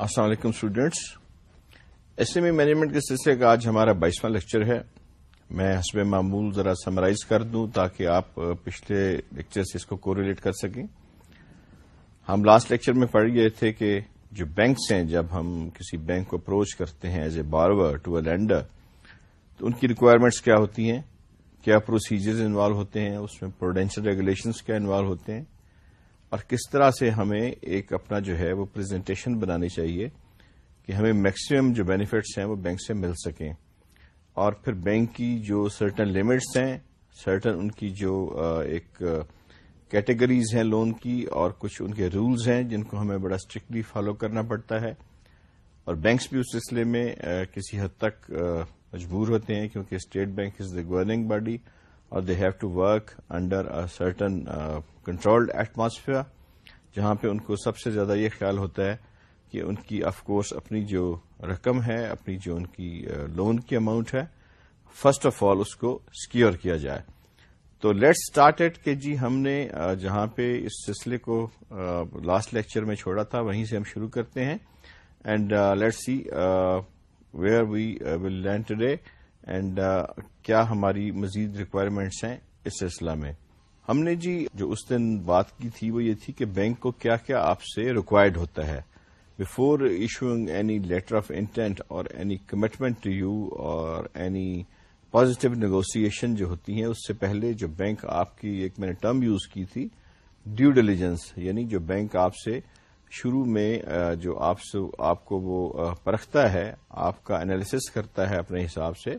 السلام علیکم students S M E management کے سلسلے کا آج ہمارا بائیسواں لیکچر ہے. میں حسب معمول ذرا سمرائز کر دوں تاکہ آپ پچھلے لیکچر سے اس کو کوریلیٹ کر سکیں. ہم لاسٹ لیکچر میں پڑھ گئے تھے کہ جو بینکس ہیں، جب ہم کسی بینک کو اپروچ کرتے ہیں as a borrower to a lender تو ان کی ریکوائرمنٹس کیا ہوتی ہیں؟ کیا پروسیجرز انوالو ہوتے ہیں؟ اس میں پروڈینشل ریگولیشنز کیا انوالو ہوتے ہیں؟ اور کس طرح سے ہمیں ایک اپنا جو ہے وہ پریزنٹیشن بنانی چاہیے کہ ہمیں میکسیمم جو بینیفٹس ہیں وہ بینک سے مل سکیں اور پھر بینک کی جو سرٹن لمٹس ہیں سرٹن ان کی جو ایک کیٹیگریز ہیں لون کی اور کچھ ان کے رولز ہیں جن کو ہمیں بڑا اسٹرکٹلی فالو کرنا پڑتا ہے اور بینکس بھی اس سلسلے میں کسی حد تک مجبور ہوتے ہیں کیونکہ state bank is the governing body اور they have to work under certain controlled atmosphere جہاں پہ ان کو سب سے زیادہ یہ خیال ہوتا ہے کہ ان کی آف کورس اپنی جو رقم ہے، اپنی جو ان کی لون کی اماؤنٹ ہے فرسٹ آف آل اس کو سکیور کیا جائے۔ تو لیٹ اسٹارٹ ایٹ کہ جی ہم نے جہاں پہ اس سلسلے کو لاسٹ لیکچر میں چھوڑا تھا، وہیں سے ہم شروع کرتے ہیں۔ And let see where we will land today and کیا ہماری مزید ریکوائرمنٹس ہیں اس سلسلہ میں۔ ہم نے جی جو اس دن بات کی تھی وہ یہ تھی کہ بینک کو کیا کیا آپ سے ریکوائرڈ ہوتا ہے۔ Before issuing any letter of intent اور اینی کمٹمنٹ ٹو یو اور اینی پازیٹو نیگوسیشن جو ہوتی ہیں، اس سے پہلے جو بینک آپ کی ایک میں نے ٹرم یوز کی تھی ڈیو ڈیلیجنس یعنی جو بینک آپ سے شروع میں جو آپ سے، آپ کو وہ پرکھتا ہے، آپ کا انالیسس کرتا ہے اپنے حساب سے،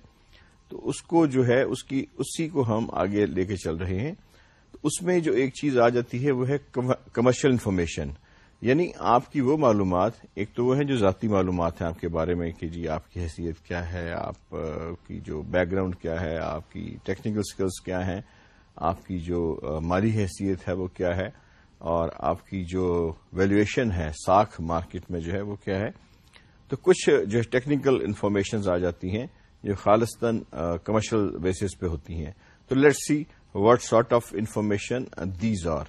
تو اس کو جو ہے، اس کی، اسی کو ہم آگے لے کے چل رہے ہیں۔ اس میں جو ایک چیز آ جاتی ہے وہ ہے کمرشل انفارمیشن یعنی آپ کی وہ معلومات، ایک تو وہ ہیں جو ذاتی معلومات ہیں آپ کے بارے میں کہ جی آپ کی حیثیت کیا ہے، آپ کی جو بیک گراؤنڈ کیا ہے، آپ کی ٹیکنیکل سکلز کیا ہیں، آپ کی جو مالی حیثیت ہے وہ کیا ہے، اور آپ کی جو ویلویشن ہے، ساکھ مارکیٹ میں جو ہے وہ کیا ہے۔ تو کچھ جو ٹیکنیکل انفارمیشنز آ جاتی ہیں جو خالصتاً کمرشل بیسس پہ ہوتی ہیں۔ تو let see what sort of information these are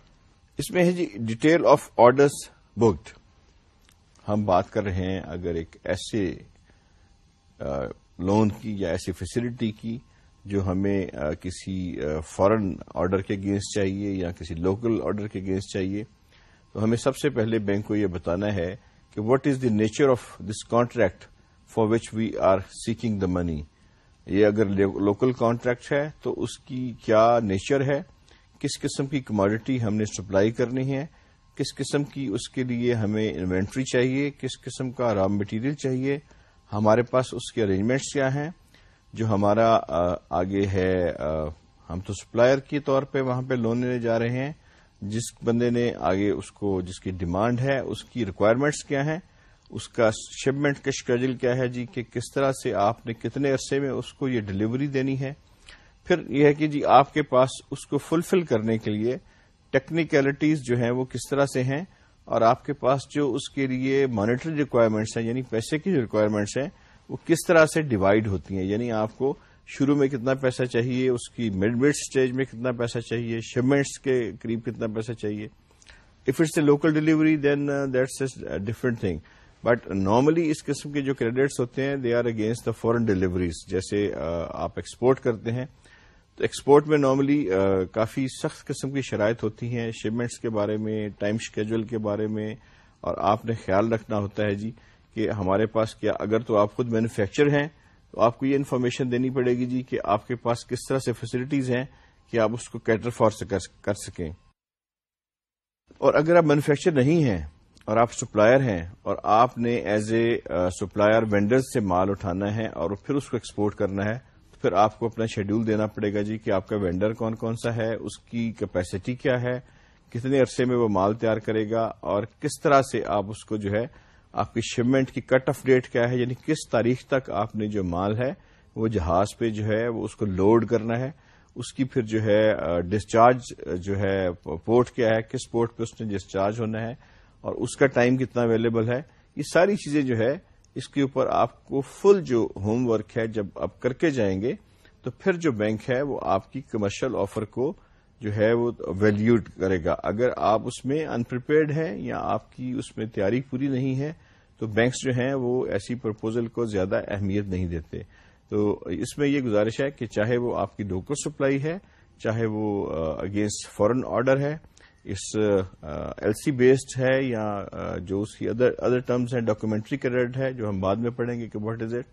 اس میں ہے جی ڈیٹیل آف آرڈرس بکڈ ہم بات کر رہے ہیں اگر ایک ایسے لون کی یا ایسی فیسلٹی کی جو ہمیں کسی فورن آرڈر کے اگینسٹ چاہیے یا کسی لوکل آرڈر کے اگینسٹ چاہیے، تو ہمیں سب سے پہلے بینک کو یہ بتانا ہے کہ what is the nature of this contract for which we are seeking the money یہ اگر لوکل کانٹریکٹ ہے تو اس کی کیا نیچر ہے؟ کس قسم کی کموڈٹی ہم نے سپلائی کرنی ہے؟ کس قسم کی اس کے لیے ہمیں انوینٹری چاہیے؟ کس قسم کا را مٹیریل چاہیے؟ ہمارے پاس اس کے ارینجمنٹس کیا ہیں؟ جو ہمارا آگے ہے ہم تو سپلائر کے طور پہ وہاں پہ لون لینے جا رہے ہیں۔ جس بندے نے آگے اس کو، جس کی ڈیمانڈ ہے، اس کی ریکوائرمنٹس کیا ہیں؟ اس کا شپمنٹ کا شیڈول کیا ہے جی کہ کس طرح سے آپ نے کتنے عرصے میں اس کو یہ ڈلیوری دینی ہے۔ پھر یہ ہے کہ جی آپ کے پاس اس کو فلفل کرنے کے لیے ٹیکنیکلٹیز جو ہیں وہ کس طرح سے ہیں اور آپ کے پاس جو اس کے لیے مانیٹری ریکوائرمنٹس ہیں یعنی پیسے کی جو ریکوائرمنٹس ہیں، وہ کس طرح سے ڈیوائڈ ہوتی ہیں۔ یعنی آپ کو شروع میں کتنا پیسہ چاہیے، اس کی مڈ مڈ اسٹیج میں کتنا پیسہ چاہیے شپمنٹس کے قریب کتنا پیسہ چاہیے۔ If it's a local delivery then that's different thing but normally اس قسم کے جو کریڈٹس ہوتے ہیں they are against the foreign deliveries جیسے آپ ایکسپورٹ کرتے ہیں، تو ایکسپورٹ میں نارملی کافی سخت قسم کی شرائط ہوتی ہیں شپمنٹس کے بارے میں ٹائم شیڈول کے بارے میں، اور آپ نے خیال رکھنا ہوتا ہے جی کہ ہمارے پاس کیا، اگر تو آپ خود مینوفیکچر ہیں، تو آپ کو یہ انفارمیشن دینی پڑے گی جی کہ آپ کے پاس کس طرح سے فیسلٹیز ہیں کہ آپ اس کو کیٹر فار کر سکیں۔ اور اگر آپ مینوفیکچر نہیں ہیں اور آپ سپلائر ہیں اور آپ نے ایز اے سپلائر وینڈر سے مال اٹھانا ہے اور پھر اس کو ایکسپورٹ کرنا ہے، تو پھر آپ کو اپنا شیڈول دینا پڑے گا جی کہ آپ کا وینڈر کون کون سا ہے، اس کی کیپیسٹی کیا ہے، کتنے عرصے میں وہ مال تیار کرے گا اور کس طرح سے آپ اس کو جو ہے، آپ کی شپمنٹ کی کٹ آف ڈیٹ کیا ہے یعنی کس تاریخ تک آپ نے جو مال ہے، وہ جہاز پہ جو ہے، وہ اس کو لوڈ کرنا ہے، اس کی پھر جو ہے uh, ڈسچارج جو ہے پورٹ کیا ہے، کس پورٹ پہ اس نے ڈسچارج ہونا ہے اور اس کا ٹائم کتنا اویلیبل ہے، یہ ساری چیزیں جو ہے، اس کے اوپر آپ کو فل جو ہوم ورک ہے، جب آپ کر کے جائیں گے، تو پھر جو بینک ہے، وہ آپ کی کمرشل آفر کو جو ہے، وہ ویلیوڈ کرے گا۔ اگر آپ اس میں انپریپیئرڈ ہیں یا آپ کی اس میں تیاری پوری نہیں ہے، تو بینکس جو ہیں، وہ ایسی پرپوزل کو زیادہ اہمیت نہیں دیتے۔ تو اس میں یہ گزارش ہے کہ چاہے وہ آپ کی لوکل سپلائی ہے، چاہے وہ اگینسٹ فورن آرڈر ہے اس ایل سی بیسڈ ہے یا جو اس کی ادر ٹرمز ہیں ڈاکومنٹری کریڈٹ ہے، جو ہم بعد میں پڑھیں گے کہ واٹ از اٹ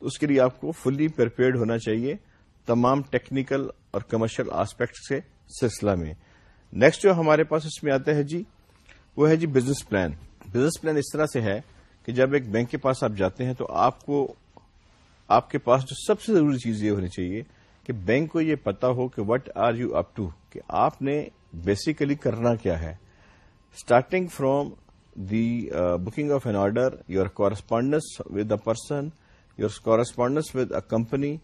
تو اس کے لیے آپ کو فلی پرپیئرڈ ہونا چاہیے تمام ٹیکنیکل اور کمرشل آسپیکٹ کے سلسلہ میں۔ نیکسٹ جو ہمارے پاس اس میں آتا ہے جی وہ ہے جی بزنس پلان بزنس پلان اس طرح سے ہے کہ جب ایک بینک کے پاس آپ جاتے ہیں تو آپ کو، آپ کے پاس جو سب سے ضروری چیز یہ ہونی چاہیے کہ بینک کو یہ پتا ہو کہ what are you up to کہ آپ نے بیسیکلی کرنا کیا ہے؟ Starting from the booking of an order your correspondence with a person your correspondence with a company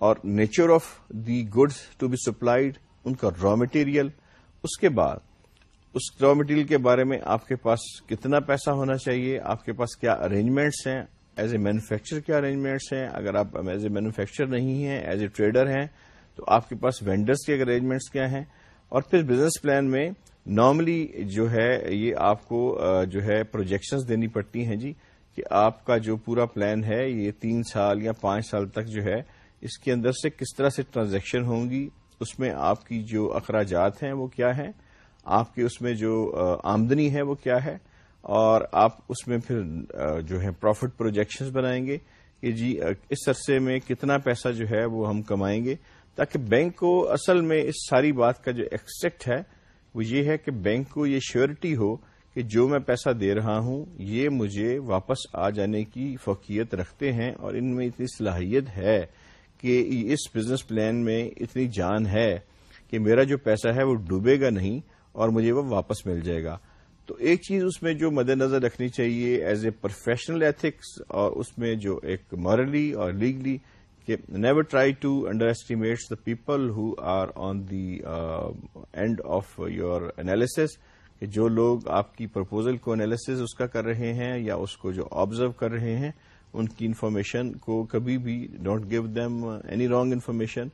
اور nature of the goods to be supplied ان کا را مٹیریل اس کے بعد، اس را مٹیریل کے بارے میں آپ کے پاس کتنا پیسہ ہونا چاہیے؟ آپ کے پاس کیا ارینجمنٹس ہیں؟ ایز اے مینوفیکچر کیا ارینجمنٹس ہیں؟ اگر آپ ایز اے مینوفیکچر نہیں ہیں ایز اے ٹریڈر ہیں، تو آپ کے پاس وینڈرس کے ارینجمنٹس کیا ہیں؟ اور پھر بزنس پلان میں نارملی جو ہے یہ آپ کو جو ہے پروجیکشنز دینی پڑتی ہیں جی کہ آپ کا جو پورا پلان ہے، یہ تین سال یا پانچ سال تک جو ہے، اس کے اندر سے کس طرح سے ٹرانزیکشن ہوں گی، اس میں آپ کی جو اخراجات ہیں وہ کیا ہیں، آپ کی اس میں جو آمدنی ہے وہ کیا ہے، اور آپ اس میں پھر جو ہے پروفٹ پروجیکشنز بنائیں گے کہ جی اس عرصے میں کتنا پیسہ جو ہے وہ ہم کمائیں گے تاکہ بینک کو اصل میں اس ساری بات کا جو ایکسپیکٹ ہے وہ یہ ہے کہ بینک کو یہ شیورٹی ہو کہ جو میں پیسہ دے رہا ہوں، یہ مجھے واپس آ جانے کی فوقیت رکھتے ہیں اور ان میں اتنی صلاحیت ہے کہ اس بزنس پلان میں اتنی جان ہے کہ میرا جو پیسہ ہے وہ ڈوبے گا نہیں اور مجھے وہ واپس مل جائے گا۔ تو ایک چیز اس میں جو مد نظر رکھنی چاہیے ایز اے پروفیشنل ایتھکس اور اس میں جو ایک مورلی اور لیگلی کہ never try to underestimates the people who are on the end of your analysis کہ جو لوگ آپ کی پرپوزل کو انالیسز اس کا کر رہے ہیں یا اس کو جو آبزرو کر رہے ہیں، ان کی انفارمیشن کو کبھی بھی don't give them any wrong information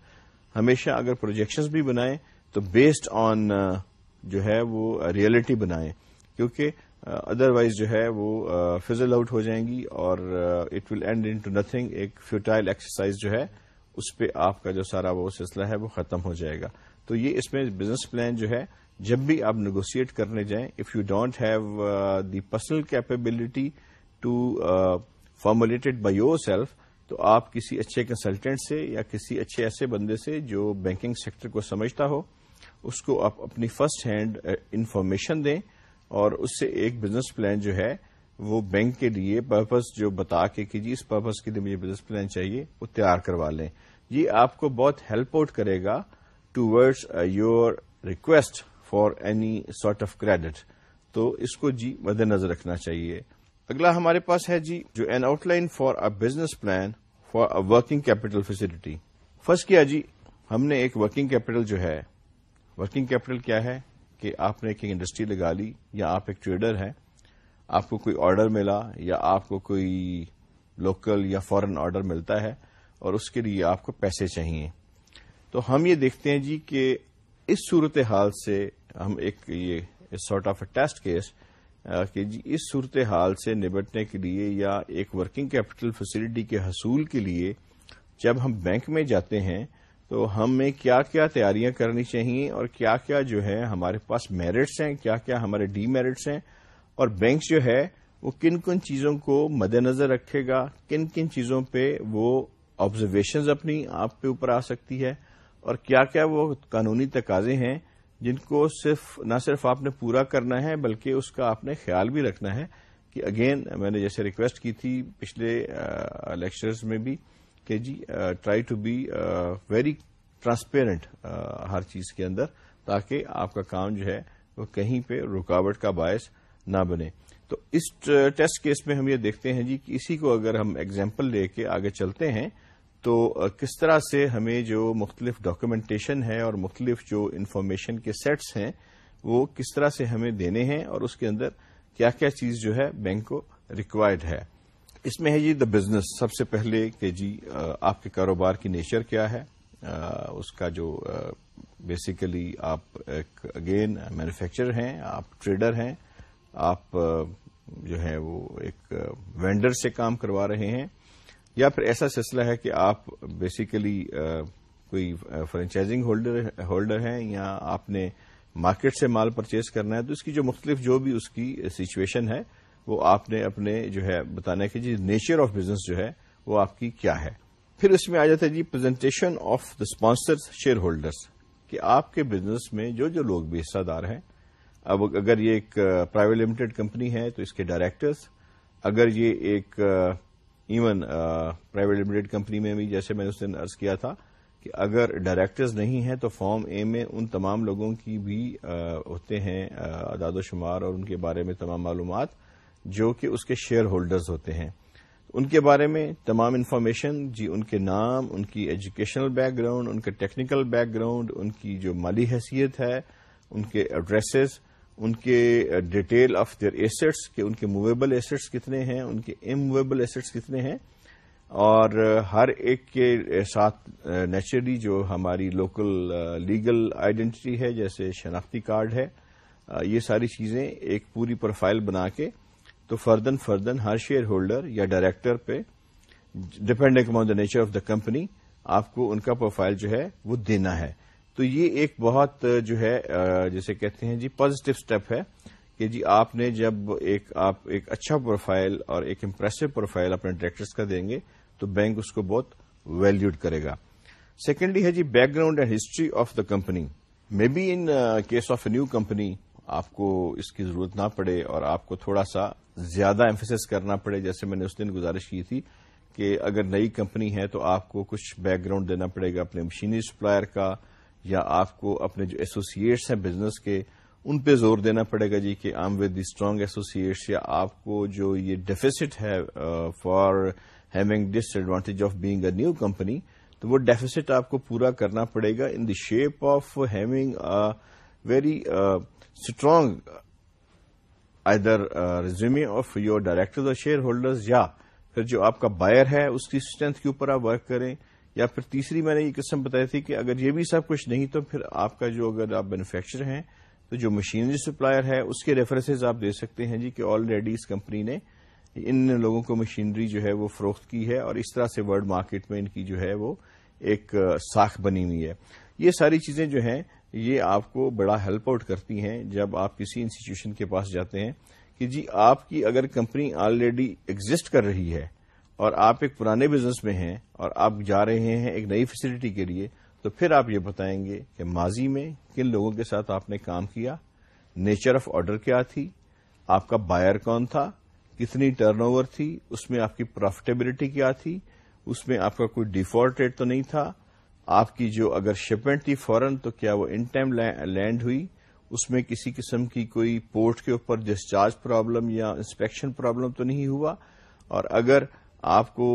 ہمیشہ اگر پروجیکشنز بھی بنائیں تو بیسڈ آن uh, جو ہے وہ ریئلٹی بنائیں۔ کیونکہ Uh, ادروائز جو ہے وہ uh, فزل آؤٹ ہو جائیں گی اور it will end into nothing ایک فیوٹائل ایکسرسائز جو ہے، اس پہ آپ کا جو سارا وہ سلسلہ ہے وہ ختم ہو جائے گا. تو یہ اس میں بزنس پلان جو ہے، جب بھی آپ نیگوسیٹ کرنے جائیں if you don't have the personal capability to formulated by yourself تو آپ کسی اچھے کنسلٹینٹ سے یا کسی اچھے ایسے بندے سے جو بینکنگ سیکٹر کو سمجھتا ہو، اس کو آپ اپنی فرسٹ ہینڈ انفارمیشن دیں اور اس سے ایک بزنس پلان جو ہے وہ بینک کے لیے پرپز جو بتا کے کہ جی اس پرپز کے لیے مجھے بزنس پلان چاہیے، وہ تیار کروا لیں۔ یہ آپ کو بہت ہیلپ آؤٹ کرے گا towards your request for any sort of credit تو اس کو جی مد نظر رکھنا چاہیے۔ اگلا ہمارے پاس ہے جی جو an outline for a business plan for a working capital facility first کیا جی ہم نے ایک ورکنگ کیپٹل جو ہے ورکنگ کیپٹل کیا ہے؟ کہ آپ نے ایک انڈسٹری لگا لی یا آپ ایک ٹریڈر ہیں، آپ کو کوئی آرڈر ملا یا آپ کو کوئی لوکل یا فورن آرڈر ملتا ہے اور اس کے لیے آپ کو پیسے چاہیے۔ تو ہم یہ دیکھتے ہیں جی کہ اس صورت حال سے ہم ایک یہ sort of a test case کہ جی اس صورت حال سے نبٹنے کے لیے یا ایک ورکنگ کیپٹل فیسلٹی کے حصول کے لیے جب ہم بینک میں جاتے ہیں تو ہمیں کیا کیا تیاریاں کرنی چاہیے اور کیا کیا جو ہے ہمارے پاس میرٹس ہیں، کیا کیا ہمارے ڈی میرٹس ہیں اور بینک جو ہے وہ کن کن چیزوں کو مد نظر رکھے گا، کن کن چیزوں پہ وہ آبزرویشنز اپنی آپ پہ اوپر آ سکتی ہے اور کیا کیا وہ قانونی تقاضے ہیں جن کو صرف، نہ صرف آپ نے پورا کرنا ہے بلکہ اس کا آپ نے خیال بھی رکھنا ہے کہ اگین میں نے جیسے ریکویسٹ کی تھی پچھلے لیکچرز میں بھی کہ جی try to be very transparent ہر چیز کے اندر، تاکہ آپ کا کام جو ہے وہ کہیں پہ رکاوٹ کا باعث نہ بنے۔ تو اس ٹیسٹ کیس میں ہم یہ دیکھتے ہیں جی کہ اسی کو اگر ہم ایگزامپل لے کے آگے چلتے ہیں، تو کس طرح سے ہمیں جو مختلف ڈاکومنٹیشن ہے اور مختلف جو انفارمیشن کے سیٹس ہیں، وہ کس طرح سے ہمیں دینے ہیں اور اس کے اندر کیا کیا چیز جو ہے بینک کو ریکوائرڈ ہے۔ اس میں ہے جی دا بزنس سب سے پہلے کہ جی آپ کے کاروبار کی نیچر کیا ہے؟ اس کا جو بیسیکلی آپ ایک اگین مینوفیکچر ہیں، آپ ٹریڈر ہیں، آپ جو ہے وہ ایک وینڈر سے کام کروا رہے ہیں، یا پھر ایسا سلسلہ ہے کہ آپ بیسیکلی کوئی فرنچائزنگ ہولڈر ہیں یا آپ نے مارکیٹ سے مال پرچیز کرنا ہے، تو اس کی جو مختلف جو بھی اس کی سچویشن ہے وہ آپ نے اپنے جو ہے بتانا کہ جی نیچر آف بزنس جو ہے وہ آپ کی کیا ہے۔ پھر اس میں آ جاتا ہے جی presentation of the sponsor shareholders کہ آپ کے بزنس میں جو جو لوگ بھی حصہ دار ہیں، اب اگر یہ ایک پرائیویٹ لمیٹڈ کمپنی ہے تو اس کے ڈائریکٹرز اگر یہ ایک ایون پرائیویٹ لمیٹڈ کمپنی میں بھی جیسے میں نے اس دن ارض کیا تھا کہ اگر ڈائریکٹرز نہیں ہیں تو فارم اے میں ان تمام لوگوں کی بھی ہوتے ہیں اداد و شمار اور ان کے بارے میں تمام معلومات جو کہ اس کے شیئر ہولڈرز ہوتے ہیں۔ ان کے بارے میں تمام انفارمیشن جی ان کے نام، ان کی ایجوکیشنل بیک گراؤنڈ ان کے ٹیکنیکل بیک گراؤنڈ ان کی جو مالی حیثیت ہے، ان کے ایڈریسز ان کے ڈیٹیل آف دیئر ایسٹس کہ ان کے موویبل ایسٹس کتنے ہیں، ان کے اموویبل ایسٹس کتنے ہیں۔ اور ہر ایک کے ساتھ نیچرلی جو ہماری لوکل لیگل آئیڈینٹی ہے، جیسے شناختی کارڈ ہے یہ ساری چیزیں ایک پوری پروفائل بنا کے تو فردن فردن ہر شیئر ہولڈر یا ڈائریکٹر پہ depending upon the nature of the company آپ کو ان کا پروفائل جو ہے وہ دینا ہے۔ تو یہ ایک بہت جو ہے جیسے کہتے ہیں جی پازیٹو اسٹیپ ہے کہ جی آپ نے جب ایک، آپ ایک اچھا پروفائل اور ایک امپریسو پروفائل اپنے ڈائریکٹرس کا دیں گے تو بینک اس کو بہت ویلوڈ کرے گا۔ سیکنڈلی ہے جی background and history of the company may be in case of a new company آپ کو اس کی ضرورت نہ پڑے اور آپ کو تھوڑا سا زیادہ ایمفیس کرنا پڑے، جیسے میں نے اس دن گزارش کی تھی کہ اگر نئی کمپنی ہے تو آپ کو کچھ بیک گراؤنڈ دینا پڑے گا اپنے مشینری سپلائر کا، یا آپ کو اپنے جو ایسوسیٹس ہیں بزنس کے، ان پہ زور دینا پڑے گا جی کہ آم ود دی اسٹرانگ ایسوسیٹس یا آپ کو جو یہ ڈیفیسٹ ہے for having disadvantage of being a new company تو وہ ڈیفیسٹ آپ کو پورا کرنا پڑے گا in the shape of having very strong other resume of your director shareholders یا پھر جو آپ کا بائر ہے، اس کی اسٹرینتھ کے اوپر آپ ورک کریں، یا پھر تیسری میں نے یہ قسم بتائی تھی کہ اگر یہ بھی سب کچھ نہیں تو پھر آپ کا جو اگر آپ مینوفیکچر ہیں، تو جو مشینری سپلائر ہے، اس کے ریفرنسز آپ دے سکتے ہیں جی کہ آلریڈی اس کمپنی نے ان لوگوں کو مشینری جو ہے وہ فروخت کی ہے اور اس طرح سے ورلڈ مارکیٹ میں ان کی جو ہے وہ ایک uh, ساکھ بنی ہوئی ہے۔ یہ ساری چیزیں جو ہیں یہ آپ کو بڑا ہیلپ آؤٹ کرتی ہیں جب آپ کسی انسٹیٹیوشن کے پاس جاتے ہیں کہ جی آپ کی اگر کمپنی آلریڈی ایگزٹ کر رہی ہے اور آپ ایک پرانے بزنس میں ہیں اور آپ جا رہے ہیں ایک نئی فیسلٹی کے لیے، تو پھر آپ یہ بتائیں گے کہ ماضی میں کن لوگوں کے ساتھ آپ نے کام کیا؟ نیچر آف آرڈر کیا تھی؟ آپ کا بائر کون تھا؟ کتنی ٹرن اوور تھی؟ اس میں آپ کی پروفیٹیبلٹی کیا تھی؟ اس میں آپ کا کوئی ڈیفالٹ ریٹ تو نہیں تھا؟ آپ کی جو اگر شپمنٹ تھی فورن تو کیا وہ ان ٹائم لینڈ ہوئی؟ اس میں کسی قسم کی کوئی پورٹ کے اوپر ڈسچارج پرابلم یا انسپیکشن پرابلم تو نہیں ہوا؟ اور اگر آپ کو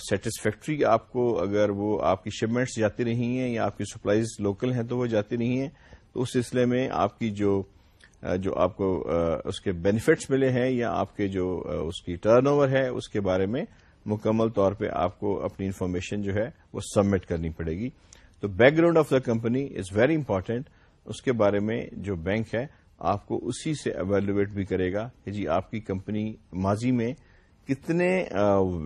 سیٹسفیکٹری آپ کو اگر وہ آپ کی شپمنٹس جاتی نہیں ہیں یا آپ کی سپلائیز لوکل ہیں تو وہ جاتی نہیں ہیں، تو اس سلسلے میں آپ کی جو جو آپ کو اس کے بینیفٹس ملے ہیں یا آپ کے جو اس کی ٹرن اوور ہے، اس کے بارے میں مکمل طور پہ آپ کو اپنی انفارمیشن جو ہے وہ سبمٹ کرنی پڑے گی۔ تو background of the company is very important اس کے بارے میں جو بینک ہے، آپ کو اسی سے اویلویٹ بھی کرے گا کہ جی آپ کی کمپنی ماضی میں کتنے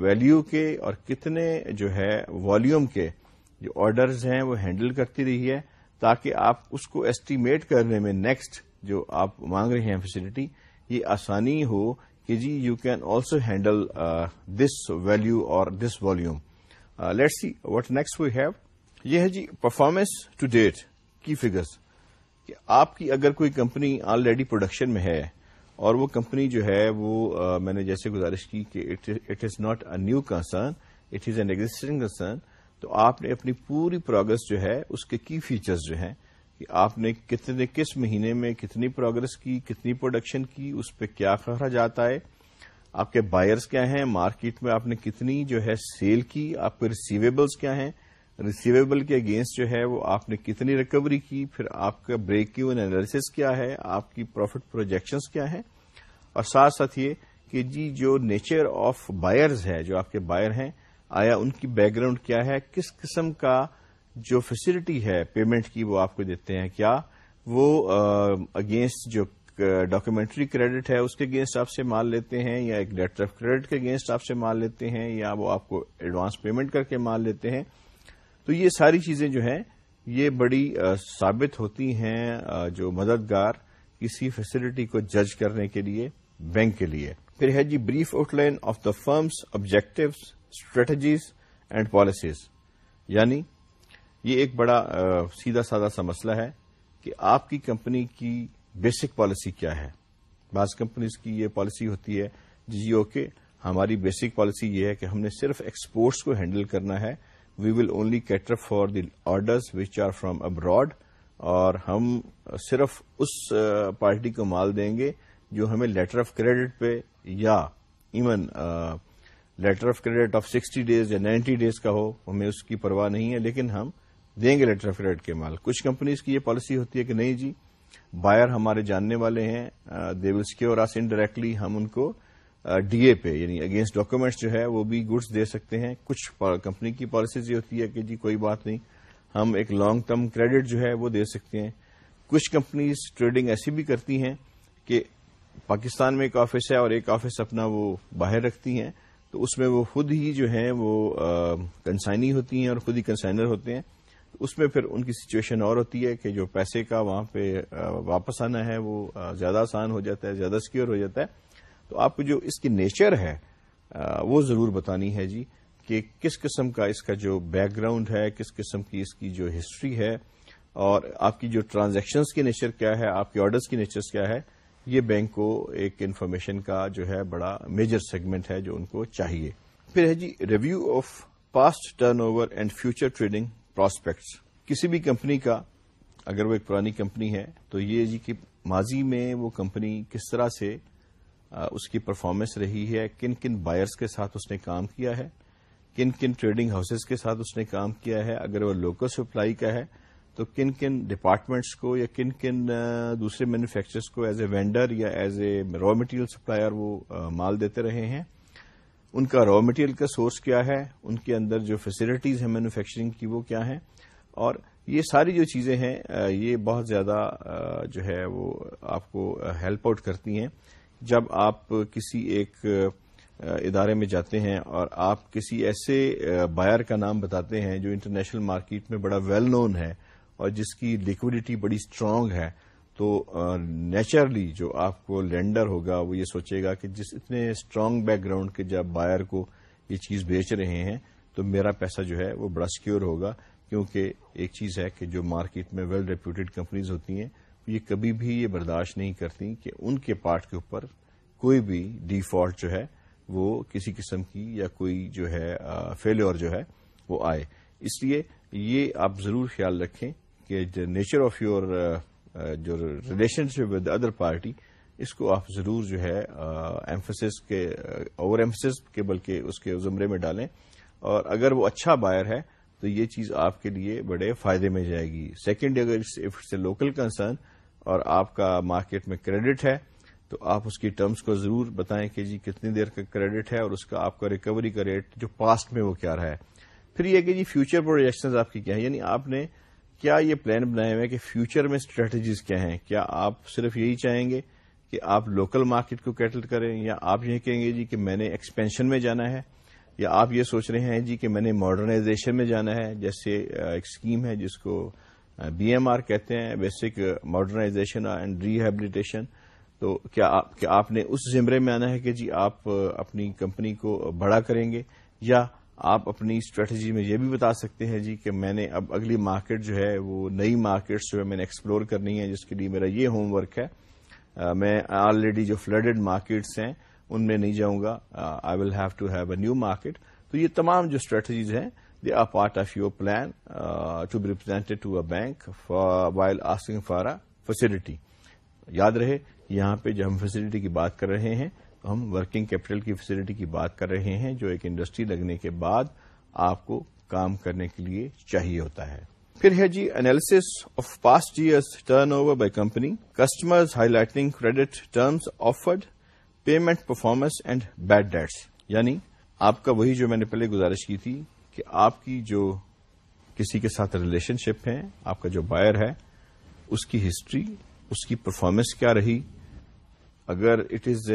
ویلیو کے اور کتنے جو ہے والیوم کے جو آرڈرز ہیں وہ ہینڈل کرتی رہی ہے تاکہ آپ اس کو ایسٹیمیٹ کرنے میں نیکسٹ جو آپ مانگ رہے ہیں فیسلٹی یہ آسانی ہو کہ جی you can also handle this value اور this volume let see what next we have یہ ہے جی پرفارمنس ٹو ڈیٹ کی فگرس کہ آپ کی اگر کوئی کمپنی آلریڈی پروڈکشن میں ہے اور وہ کمپنی جو ہے وہ uh, میں نے جیسے گزارش کی کہ it is not a new concern it is an existing concern تو آپ نے اپنی پوری پروگرس جو ہے اس کے کی فیچرز جو ہیں کہ آپ نے کتنے کس مہینے میں کتنی پروگرس کی، کتنی پروڈکشن کی، اس پہ کیا خرا جاتا ہے؟ آپ کے بائرس کیا ہیں؟ مارکیٹ میں آپ نے کتنی جو ہے سیل کی؟ آپ کے ریسیویبلس کیا ہیں؟ ریسیویبل کے اگینسٹ جو ہے وہ آپ نے کتنی ریکوری کی؟ پھر آپ کا بریک ایون اینالسس کیا ہے؟ آپ کی پروفٹ پروجیکشنس کیا ہے اور ساتھ ساتھ یہ کہ جی جو نیچر آف بائرز ہے، جو آپ کے بائر ہیں، آیا ان کی بیک گراؤنڈ کیا ہے؟ کس قسم کا جو فیسلٹی ہے پیمنٹ کی وہ آپ کو دیتے ہیں، کیا وہ اگینسٹ جو ڈاکومنٹری کریڈٹ ہے، اس کے اگینسٹ آپ سے مال لیتے ہیں یا ایک لیٹر آف کریڈٹ کے اگینسٹ آپ سے مال لیتے ہیں یا وہ آپ کو ایڈوانس پیمنٹ کر کے مال لیتے ہیں؟ تو یہ ساری چیزیں جو ہیں، یہ بڑی ثابت ہوتی ہیں جو مددگار کسی فیسلٹی کو جج کرنے کے لیے بینک کے لیے۔ پھر ہے جی brief outline of the firm's objective strategies and policies یعنی یہ ایک بڑا سیدھا سادہ سا مسئلہ ہے کہ آپ کی کمپنی کی بیسک پالیسی کیا ہے۔ بعض کمپنیز کی یہ پالیسی ہوتی ہے جی جی اوکے ہماری بیسک پالیسی یہ ہے کہ ہم نے صرف ایکسپورٹس کو ہینڈل کرنا ہے۔ We will only cater for the orders which are from abroad اور ہم صرف اس پارٹی کو مال دیں گے جو ہمیں لیٹر آف کریڈٹ پہ یا even letter of credit of sixty days یا نائنٹی ڈیز کا ہو، ہمیں اس کی پرواہ نہیں ہے۔ لیکن ہم دیں گے لیٹر آف کریڈٹ کے مال۔ کچھ کمپنیز کی یہ پالیسی ہوتی ہے کہ نہیں جی بائر ہمارے جاننے والے ہیں دے ول سکیور آس انڈائریکٹلی ہم ان کو ڈی اے پہ یعنی اگینسٹ ڈاکومینٹس جو ہے، وہ بھی گڈس دے سکتے ہیں۔ کچھ کمپنی کی پالیسیز یہ ہوتی ہے کہ جی کوئی بات نہیں، ہم ایک لانگ ٹرم کریڈٹ جو ہے، وہ دے سکتے ہیں۔ کچھ کمپنیز ٹریڈنگ ایسی بھی کرتی ہیں کہ پاکستان میں ایک آفس ہے اور ایک آفس اپنا وہ باہر رکھتی ہیں، تو اس میں وہ خود ہی جو ہیں، وہ کنسائنی ہوتی ہیں اور خود ہی کنسائنر ہوتے ہیں۔ اس میں پھر ان کی سچویشن اور ہوتی ہے کہ جو پیسے کا وہاں پہ واپس آنا ہے، وہ زیادہ آسان ہو جاتا ہے، زیادہ سکیور ہو جاتا ہے۔ تو آپ کو جو اس کی نیچر ہے وہ ضرور بتانی ہے جی کہ کس قسم کا اس کا جو بیک گراؤنڈ ہے، کس قسم کی اس کی جو ہسٹری ہے، اور آپ کی جو ٹرانزیکشنز کی نیچر کیا ہے، آپ کے آرڈرز کی نیچر کیا ہے، یہ بینک کو ایک انفارمیشن کا جو ہے بڑا میجر سیگمنٹ ہے جو ان کو چاہیے۔ پھر ہے جی review of past turnover and future trading prospects کسی بھی کمپنی کا اگر وہ ایک پرانی کمپنی ہے، تو یہ جی کہ ماضی میں وہ کمپنی کس طرح سے اس کی پرفارمنس رہی ہے، کن کن بائرس کے ساتھ اس نے کام کیا ہے، کن کن ٹریڈنگ ہاؤسز کے ساتھ اس نے کام کیا ہے، اگر وہ لوکل سپلائی کا ہے، تو کن کن ڈپارٹمنٹس کو یا کن کن دوسرے مینوفیکچررس کو ایز اے وینڈر یا as a raw material supplier وہ مال دیتے رہے ہیں۔ ان کا را مٹیریل کا سورس کیا ہے، ان کے اندر جو فیسلٹیز ہیں مینوفیکچرنگ کی وہ کیا ہیں، اور یہ ساری جو چیزیں ہیں یہ بہت زیادہ جو ہے وہ آپ کو ہیلپ آؤٹ کرتی ہیں۔ جب آپ کسی ایک ادارے میں جاتے ہیں اور آپ کسی ایسے بائر کا نام بتاتے ہیں جو انٹرنیشنل مارکیٹ میں بڑا ویل نون ہے اور جس کی لیکوڈیٹی بڑی اسٹرانگ ہے تو نیچرلی جو آپ کو لینڈر ہوگا وہ یہ سوچے گا کہ جس اتنے اسٹرانگ بیک گراؤنڈ کے جب بائر کو یہ چیز بیچ رہے ہیں تو میرا پیسہ جو ہے وہ بڑا سیکیور ہوگا کیونکہ ایک چیز ہے کہ جو مارکیٹ میں ویل ریپوٹیڈ کمپنیز ہوتی ہیں یہ کبھی بھی یہ برداشت نہیں کرتی کہ ان کے پارٹ کے اوپر کوئی بھی ڈیفالٹ جو ہے وہ کسی قسم کی یا کوئی جو ہے فیلور جو ہے وہ آئے۔ اس لیے یہ آپ ضرور خیال رکھیں کہ نیچر آف یور جو relationship with other party اس کو آپ ضرور جو ہے ایمفسس کے اوور ایمفسس کے، بلکہ اس کے زمرے میں ڈالیں۔ اور اگر وہ اچھا بائر ہے، تو یہ چیز آپ کے لیے بڑے فائدے میں جائے گی۔ سیکنڈ اگر اٹس اے لوکل کنسرن اور آپ کا مارکیٹ میں کریڈٹ ہے، تو آپ اس کی ٹرمز کو ضرور بتائیں کہ جی کتنی دیر کا کریڈٹ ہے اور اس کا آپ کا ریکوری کا ریٹ جو پاسٹ میں وہ کیا رہا ہے۔ پھر یہ کہ جی فیوچر پروجیکشنز آپ کی کیا ہیں؟ یعنی آپ نے کیا یہ پلان بنایا ہوا ہے کہ فیوچر میں اسٹریٹجیز کیا ہیں؟ کیا آپ صرف یہی چاہیں گے کہ آپ لوکل مارکیٹ کو کیٹل کریں یا آپ یہ کہیں گے جی کہ میں نے ایکسپینشن میں جانا ہے یا آپ یہ سوچ رہے ہیں جی کہ میں نے ماڈرنائزیشن میں جانا ہے جیسے ایک اسکیم ہے جس کو بی ایم آر کہتے ہیں بیسک ماڈرنائزیشن اینڈ ریہیبلیٹیشن تو کیا آپ نے اس زمرے میں آنا ہے کہ جی آپ اپنی کمپنی کو بڑا کریں گے یا آپ اپنی اسٹریٹجی میں یہ بھی بتا سکتے ہیں جی کہ میں نے اب اگلی مارکیٹ جو ہے وہ نئی مارکیٹس جو ہے میں نے ایکسپلور کرنی ہے، جس کے لیے میرا یہ ہوم ورک ہے۔ میں آلریڈی جو فلڈڈ مارکیٹس ہیں، ان میں نہیں جاؤں گا۔ I will have to have a new market تو یہ تمام جو اسٹریٹجیز ہیں they are part of your plan to be represented to a bank while asking for a facility یاد رہے، یہاں پہ جب ہم فیسلٹی کی بات کر رہے ہیں ہم ورکنگ کیپٹل کی فیسلٹی کی بات کر رہے ہیں، جو ایک انڈسٹری لگنے کے بعد آپ کو کام کرنے کے لیے چاہیے ہوتا ہے۔ پھر ہے جی analysis of past years turnover by company customers highlighting credit terms offered payment performance and bad debts یعنی آپ کا وہی جو میں نے پہلے گزارش کی تھی کہ آپ کی جو کسی کے ساتھ ریلیشن شپ ہے، آپ کا جو بائر ہے، اس کی ہسٹری اس کی پرفارمنس کیا رہی۔ اگر it is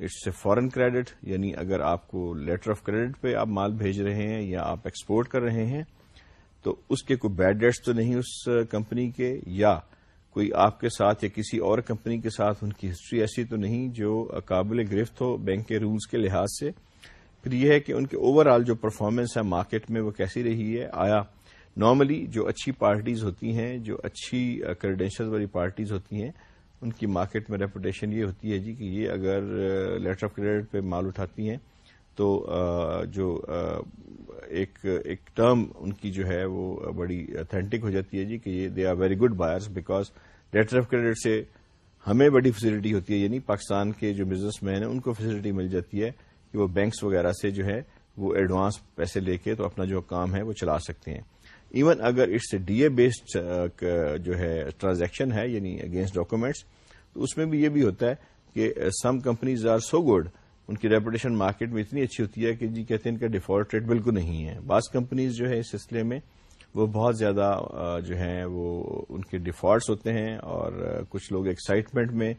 it's a foreign credit یعنی اگر آپ کو لیٹر آف کریڈٹ پہ آپ مال بھیج رہے ہیں یا آپ ایکسپورٹ کر رہے ہیں، تو اس کے کوئی بیڈ ڈیٹس تو نہیں اس کمپنی کے، یا کوئی آپ کے ساتھ یا کسی اور کمپنی کے ساتھ ان کی ہسٹری ایسی تو نہیں جو قابل گرفت ہو بینک کے رولز کے لحاظ سے۔ پھر یہ ہے کہ ان کے اوور آل جو پرفارمنس ہے مارکیٹ میں وہ کیسی رہی ہے۔ آیا نارملی جو اچھی پارٹیز ہوتی ہیں، جو اچھی کریڈینشل والی پارٹیز ہوتی ہیں ان کی مارکیٹ میں ریپوٹیشن یہ ہوتی ہے جی کہ یہ اگر لیٹر آف کریڈٹ پہ مال اٹھاتی ہیں تو جو ایک ایک ٹرم ان کی جو ہے وہ بڑی اتھینٹک ہو جاتی ہے جی کہ یہ they are very good buyers because letter of credit سے ہمیں بڑی فیسلٹی ہوتی ہے یعنی پاکستان کے جو بزنس مین ہیں ان کو فیسلٹی مل جاتی ہے کہ وہ بینکس وغیرہ سے جو ہے وہ ایڈوانس پیسے لے کے تو اپنا جو کام ہے وہ چلا سکتے ہیں۔ ایون اگر اٹس ڈی اے بیسڈ جو ہے ٹرانزیکشن ہے یعنی اگینسٹ ڈاکومینٹس تو اس میں بھی یہ بھی ہوتا ہے کہ some companies are so good ان کی ریپوٹیشن مارکیٹ میں اتنی اچھی ہوتی ہے کہ جی کہتے ہیں ان کا ڈیفالٹ ریٹ بالکل نہیں ہے۔ بعض کمپنیز جو ہے اس سلسلے میں وہ بہت زیادہ uh, جو ہیں وہ ان کے ڈیفالٹس ہوتے ہیں اور uh, کچھ لوگ ایکسائٹمنٹ میں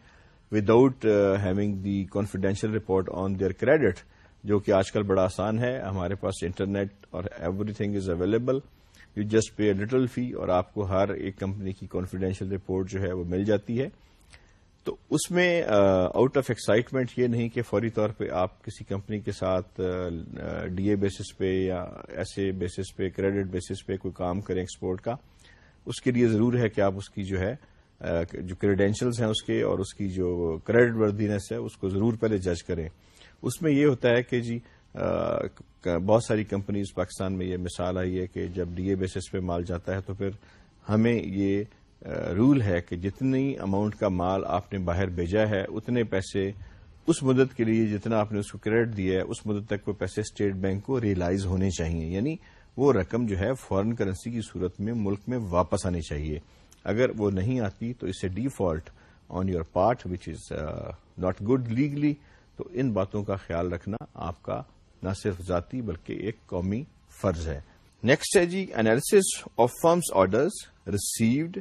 without having the confidential report on their credit جو کہ آج کل بڑا آسان ہے، ہمارے پاس انٹرنیٹ اور everything is available you just pay little fee اور آپ کو ہر ایک کمپنی کی کانفیڈینشیل رپورٹ جو ہے وہ مل جاتی ہے۔ تو اس میں آؤٹ آف ایکسائٹمنٹ یہ نہیں کہ فوری طور پہ آپ کسی کمپنی کے ساتھ ڈی اے بیسس پہ یا ایسے بیسس پہ کریڈٹ بیسس پہ کوئی کام کریں ایکسپورٹ کا، اس کے لیے ضرور ہے کہ آپ اس کی جو ہے جو کریڈینشلز ہیں اس کے اور اس کی جو کریڈٹ وردینس ہے، اس کو ضرور پہلے جج کریں۔ اس میں یہ ہوتا ہے کہ جی بہت ساری کمپنیز پاکستان میں یہ مثال آئی ہے کہ جب ڈی اے بیسس پہ مال جاتا ہے تو پھر ہمیں یہ رول ہے کہ جتنی اماؤنٹ کا مال آپ نے باہر بھیجا ہے، اتنے پیسے اس مدت کے لیے جتنا آپ نے اس کو کریڈٹ دیا ہے، اس مدت تک وہ پیسے اسٹیٹ بینک کو ریئلائز ہونے چاہیے یعنی وہ رقم جو ہے فورن کرنسی کی صورت میں ملک میں واپس آنی چاہیے۔ اگر وہ نہیں آتی تو اسے default on your part which is not good legally تو ان باتوں کا خیال رکھنا آپ کا نہ صرف ذاتی بلکہ ایک قومی فرض ہے۔ نیکسٹ ہے جی analysis of firm's orders received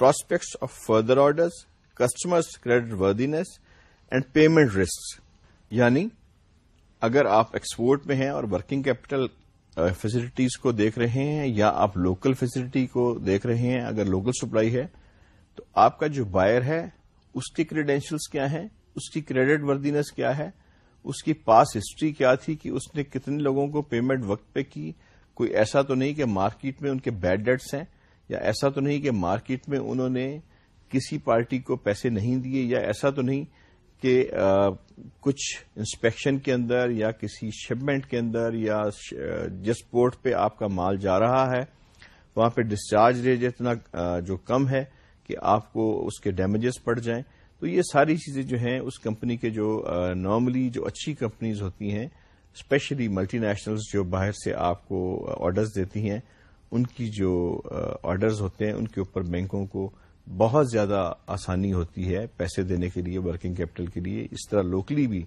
prospects of further orders customers creditworthiness and payment risk یعنی اگر آپ ایکسپورٹ میں ہیں اور ورکنگ کیپٹل فیسلٹیز کو دیکھ رہے ہیں یا آپ لوکل فیسلٹی کو دیکھ رہے ہیں، اگر لوکل سپلائی ہے، تو آپ کا جو بائر ہے، اس کی کریڈینشلس کیا ہیں؟ اس کی کریڈٹ وردینس کیا ہے؟ اس کی پاس ہسٹری کیا تھی کہ اس نے کتنے لوگوں کو پیمنٹ وقت پہ کی؟ کوئی ایسا تو نہیں کہ مارکیٹ میں ان کے بیڈ ڈیٹس ہیں، یا ایسا تو نہیں کہ مارکیٹ میں انہوں نے کسی پارٹی کو پیسے نہیں دیے، یا ایسا تو نہیں کہ کچھ انسپیکشن کے اندر یا کسی شپمنٹ کے اندر یا جس پورٹ پہ آپ کا مال جا رہا ہے، وہاں پہ ڈسچارج ریٹ اتنا جو کم ہے کہ آپ کو اس کے ڈیمیجز پڑ جائیں۔ تو یہ ساری چیزیں جو ہیں اس کمپنی کے جو نارملی جو اچھی کمپنیز ہوتی ہیں اسپیشلی ملٹی نیشنلز جو باہر سے آپ کو آرڈرز دیتی ہیں، ان کی جو آرڈرز ہوتے ہیں، ان کے اوپر بینکوں کو بہت زیادہ آسانی ہوتی ہے پیسے دینے کے لیے ورکنگ کیپٹل کے لیے۔ اس طرح لوکلی بھی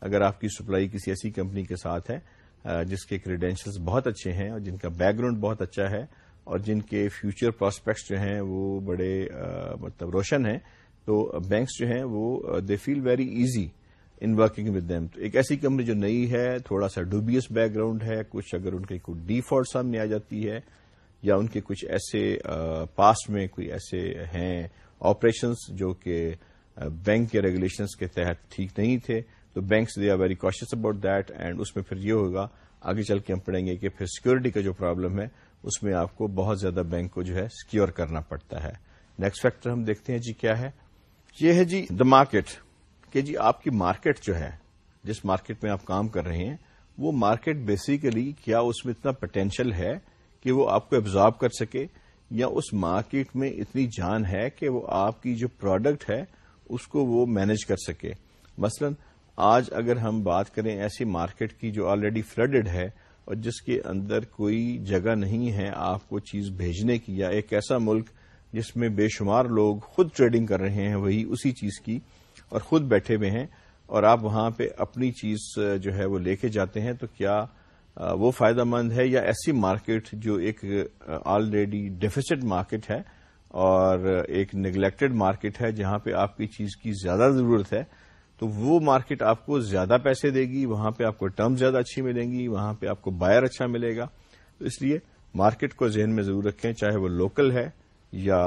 اگر آپ کی سپلائی کسی ایسی کمپنی کے ساتھ ہے جس کے کریڈینشلز بہت اچھے ہیں اور جن کا بیک گراؤنڈ بہت اچھا ہے اور جن کے فیوچر پراسپیکٹس جو ہیں، وہ بڑے مطلب روشن ہیں تو بینکس جو ہیں وہ they feel very easy in working with them تو ایک ایسی کمپنی جو نئی ہے، تھوڑا سا ڈوبیس بیک گراؤنڈ ہے، کچھ اگر ان کی کوئی ڈیفالٹ سامنے آ جاتی ہے، یا ان کے کچھ ایسے uh, پاسٹ میں کوئی ایسے ہیں آپریشنس جو کہ uh, بینک کے ریگولیشنس کے تحت ٹھیک نہیں تھے، تو banks they are very cautious about that and اس میں پھر یہ ہوگا، آگے چل کے ہم پڑھیں گے کہ پھر سیکورٹی کا جو پرابلم ہے، اس میں آپ کو بہت زیادہ بینک کو جو ہے سیکیور کرنا پڑتا ہے۔ نیکسٹ فیکٹر ہم دیکھتے ہیں جی کیا ہے؟ یہ ہے جی دا مارکیٹ کہ جی آپ کی مارکیٹ جو ہے جس مارکیٹ میں آپ کام کر رہے ہیں وہ مارکیٹ بیسیکلی کیا اس میں اتنا پوٹینشیل ہے کہ وہ آپ کو ایبزارب کر سکے یا اس مارکیٹ میں اتنی جان ہے کہ وہ آپ کی جو پروڈکٹ ہے اس کو وہ مینج کر سکے۔ مثلا آج اگر ہم بات کریں ایسی مارکیٹ کی جو آلریڈی فلڈڈ ہے اور جس کے اندر کوئی جگہ نہیں ہے آپ کو چیز بھیجنے کی یا ایک ایسا ملک جس میں بے شمار لوگ خود ٹریڈنگ کر رہے ہیں، وہی اسی چیز کی اور خود بیٹھے ہوئے ہیں اور آپ وہاں پہ اپنی چیز جو ہے وہ لے کے جاتے ہیں تو کیا وہ فائدہ مند ہے یا ایسی مارکیٹ جو ایک آلریڈی ڈیفیسٹ مارکیٹ ہے اور ایک نگلیکٹڈ مارکیٹ ہے جہاں پہ آپ کی چیز کی زیادہ ضرورت ہے، تو وہ مارکیٹ آپ کو زیادہ پیسے دے گی، وہاں پہ آپ کو ٹرم زیادہ اچھی ملیں گی، وہاں پہ آپ کو بائر اچھا ملے گا۔ تو اس لیے مارکیٹ کو ذہن میں ضرور رکھیں، چاہے وہ لوکل ہے یا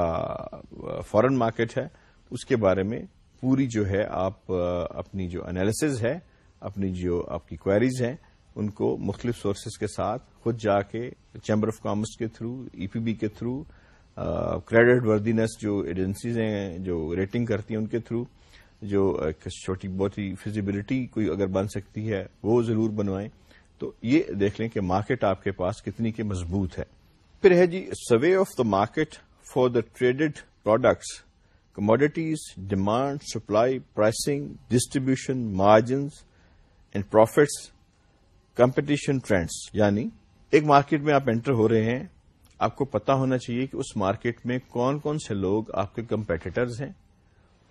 فورن مارکیٹ ہے، اس کے بارے میں پوری جو ہے آپ، اپنی جو انالیسز ہے، اپنی جو آپ کی کوائریز ہیں، ان کو مختلف سورسز کے ساتھ خود جا کے چیمبر آف کامرس کے تھرو ای پی بی کے تھرو کریڈٹ وردینس جو ایجنسیز ہیں، جو ریٹنگ کرتی ہیں ان کے تھرو، جو چھوٹی بہت ہی فیزیبلٹی کوئی اگر بن سکتی ہے، وہ ضرور بنوائیں۔ تو یہ دیکھ لیں کہ مارکیٹ آپ کے پاس کتنی کے مضبوط ہے۔ پھر ہے جی survey of the market for the traded products commodities demand supply pricing distribution margins and profits competition trends یعنی ایک مارکیٹ میں آپ انٹر ہو رہے ہیں آپ کو پتا ہونا چاہیے کہ اس مارکیٹ میں کون کون سے لوگ آپ کے کمپیٹیٹرز ہیں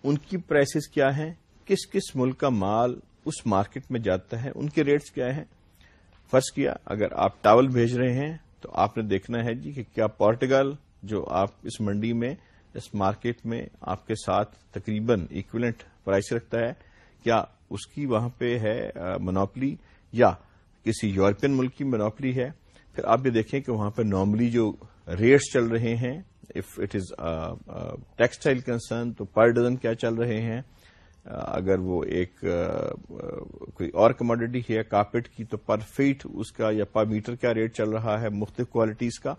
ان کی پرائسز کیا ہیں کس کس ملک کا مال اس مارکیٹ میں جاتا ہے ان کے ریٹس کیا ہیں فرض کیا اگر آپ ٹاول بھیج رہے ہیں تو آپ نے دیکھنا ہے جی کہ کیا پورٹگل جو آپ اس منڈی میں، اس مارکیٹ میں آپ کے ساتھ تقریباً ایکولنٹ پرائس رکھتا ہے، کیا اس کی وہاں پہ ہے منوپلی یا کسی یورپین ملک کی منوپلی ہے؟ پھر آپ یہ دیکھیں کہ وہاں پہ نارملی جو ریٹس چل رہے ہیں if it is textile concern تو پر ڈزن کیا چل رہے ہیں؟ اگر وہ ایک کوئی اور کموڈیٹی ہے کارپیٹ کی، تو پر فیٹ اس کا یا پر میٹر کیا ریٹ چل رہا ہے؟ مختلف کوالٹیز کا۔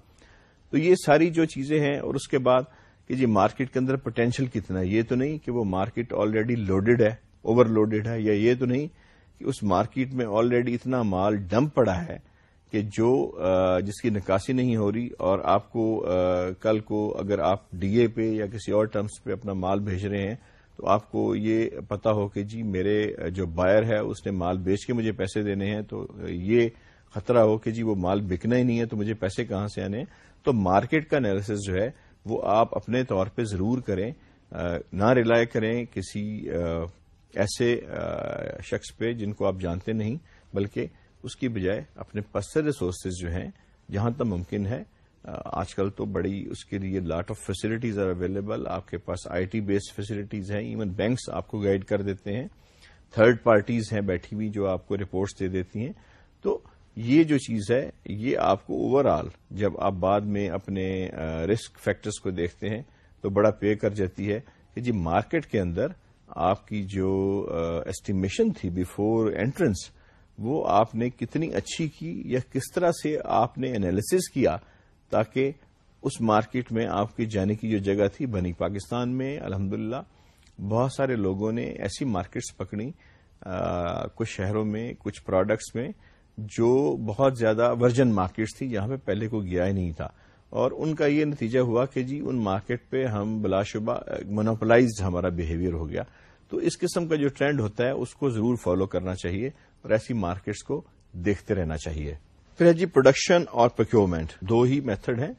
تو یہ ساری جو چیزیں ہیں اور اس کے بعد کہ جی مارکیٹ کے اندر پوٹینشیل کتنا ہے، یہ تو نہیں کہ وہ مارکیٹ آلریڈی لوڈیڈ ہے اوور لوڈیڈ ہے، یا یہ تو نہیں کہ اس مارکیٹ میں آلریڈی اتنا مال ڈمپ پڑا ہے کہ جو جس کی نکاسی نہیں ہو رہی اور آپ کو کل کو اگر آپ ڈی اے پہ یا کسی اور ٹرمز پہ اپنا مال بھیج رہے ہیں تو آپ کو یہ پتا ہو کہ جی میرے جو بائر ہے، اس نے مال بیچ کے مجھے پیسے دینے ہیں تو یہ خطرہ ہو کہ جی وہ مال بکنا ہی نہیں ہے تو مجھے پیسے کہاں سے آنے تو مارکیٹ کا انالیس جو ہے، وہ آپ اپنے طور پہ ضرور کریں نہ ریلائی کریں کسی ایسے شخص پہ جن کو آپ جانتے نہیں، بلکہ اس کی بجائے اپنے پسر ریسورسز جو ہیں، جہاں تک ممکن ہے آج کل تو بڑی اس کے لیے lot of facilities are available آپ کے پاس آئی ٹی بیسڈ فیسلٹیز ہیں ایون بینکس آپ کو گائڈ کر دیتے ہیں تھرڈ پارٹیز ہیں بیٹھی ہوئی جو آپ کو رپورٹس دے دیتی ہیں۔ تو یہ جو چیز ہے، یہ آپ کو اوور آل جب آپ بعد میں اپنے رسک فیکٹرز کو دیکھتے ہیں تو بڑا پے کر جاتی ہے کہ جی مارکیٹ کے اندر آپ کی جو ایسٹیمیشن تھی بفور انٹرنس وہ آپ نے کتنی اچھی کی یا کس طرح سے آپ نے انالیسز کیا تاکہ اس مارکیٹ میں آپ کی جانے کی جو جگہ تھی، بنی پاکستان میں الحمد بہت سارے لوگوں نے ایسی مارکیٹس پکڑی کچھ شہروں میں، کچھ پروڈکٹس میں جو بہت زیادہ ورجن مارکیٹس تھی جہاں پہ پہلے کو گیا ہی نہیں تھا۔ اور ان کا یہ نتیجہ ہوا کہ جی ان مارکیٹ پہ ہم بلا شبہ مونوپلائز ہمارا بہیویئر ہو گیا۔ تو اس قسم کا جو ٹرینڈ ہوتا ہے، اس کو ضرور فالو کرنا چاہیے اور ایسی مارکیٹس کو دیکھتے رہنا چاہیے۔ پھر جی پروڈکشن اور پروکیورمنٹ دو ہی میتھڈ ہیں۔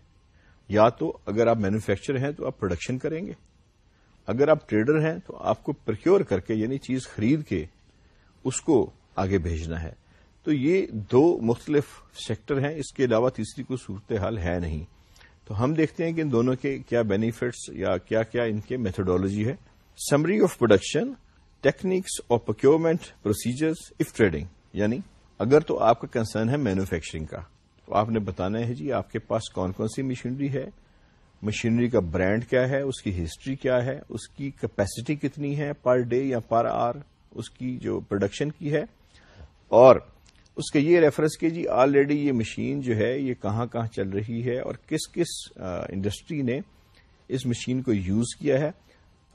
یا تو اگر آپ مینوفیکچر ہیں تو آپ پروڈکشن کریں گے۔ اگر آپ ٹریڈر ہیں تو آپ کو پروکیور کر کے یعنی چیز خرید کے، اس کو آگے بھیجنا ہے۔ تو یہ دو مختلف سیکٹر ہیں، اس کے علاوہ تیسری کوئی صورتحال ہے نہیں۔ تو ہم دیکھتے ہیں کہ ان دونوں کے کیا بینیفٹس یا کیا کیا ان کے میتھڈالوجی ہے۔ سمری آف پروڈکشن ٹیکنیکس اور پروکیورمنٹ پروسیجرز اف ٹریڈنگ یعنی اگر تو آپ کا کنسرن ہے مینوفیکچرنگ کا۔ تو آپ نے بتانا ہے جی آپ کے پاس کون کون سی مشینری ہے؟ مشینری کا برانڈ کیا ہے؟ اس کی ہسٹری کیا ہے؟ اس کی کیپیسٹی کتنی ہے؟ پر ڈے یا پر آر اس کی جو پروڈکشن کی ہے؟ اور اس کے یہ ریفرنس کہ جی آلریڈی یہ مشین جو ہے، یہ کہاں کہاں چل رہی ہے اور کس کس انڈسٹری نے اس مشین کو یوز کیا ہے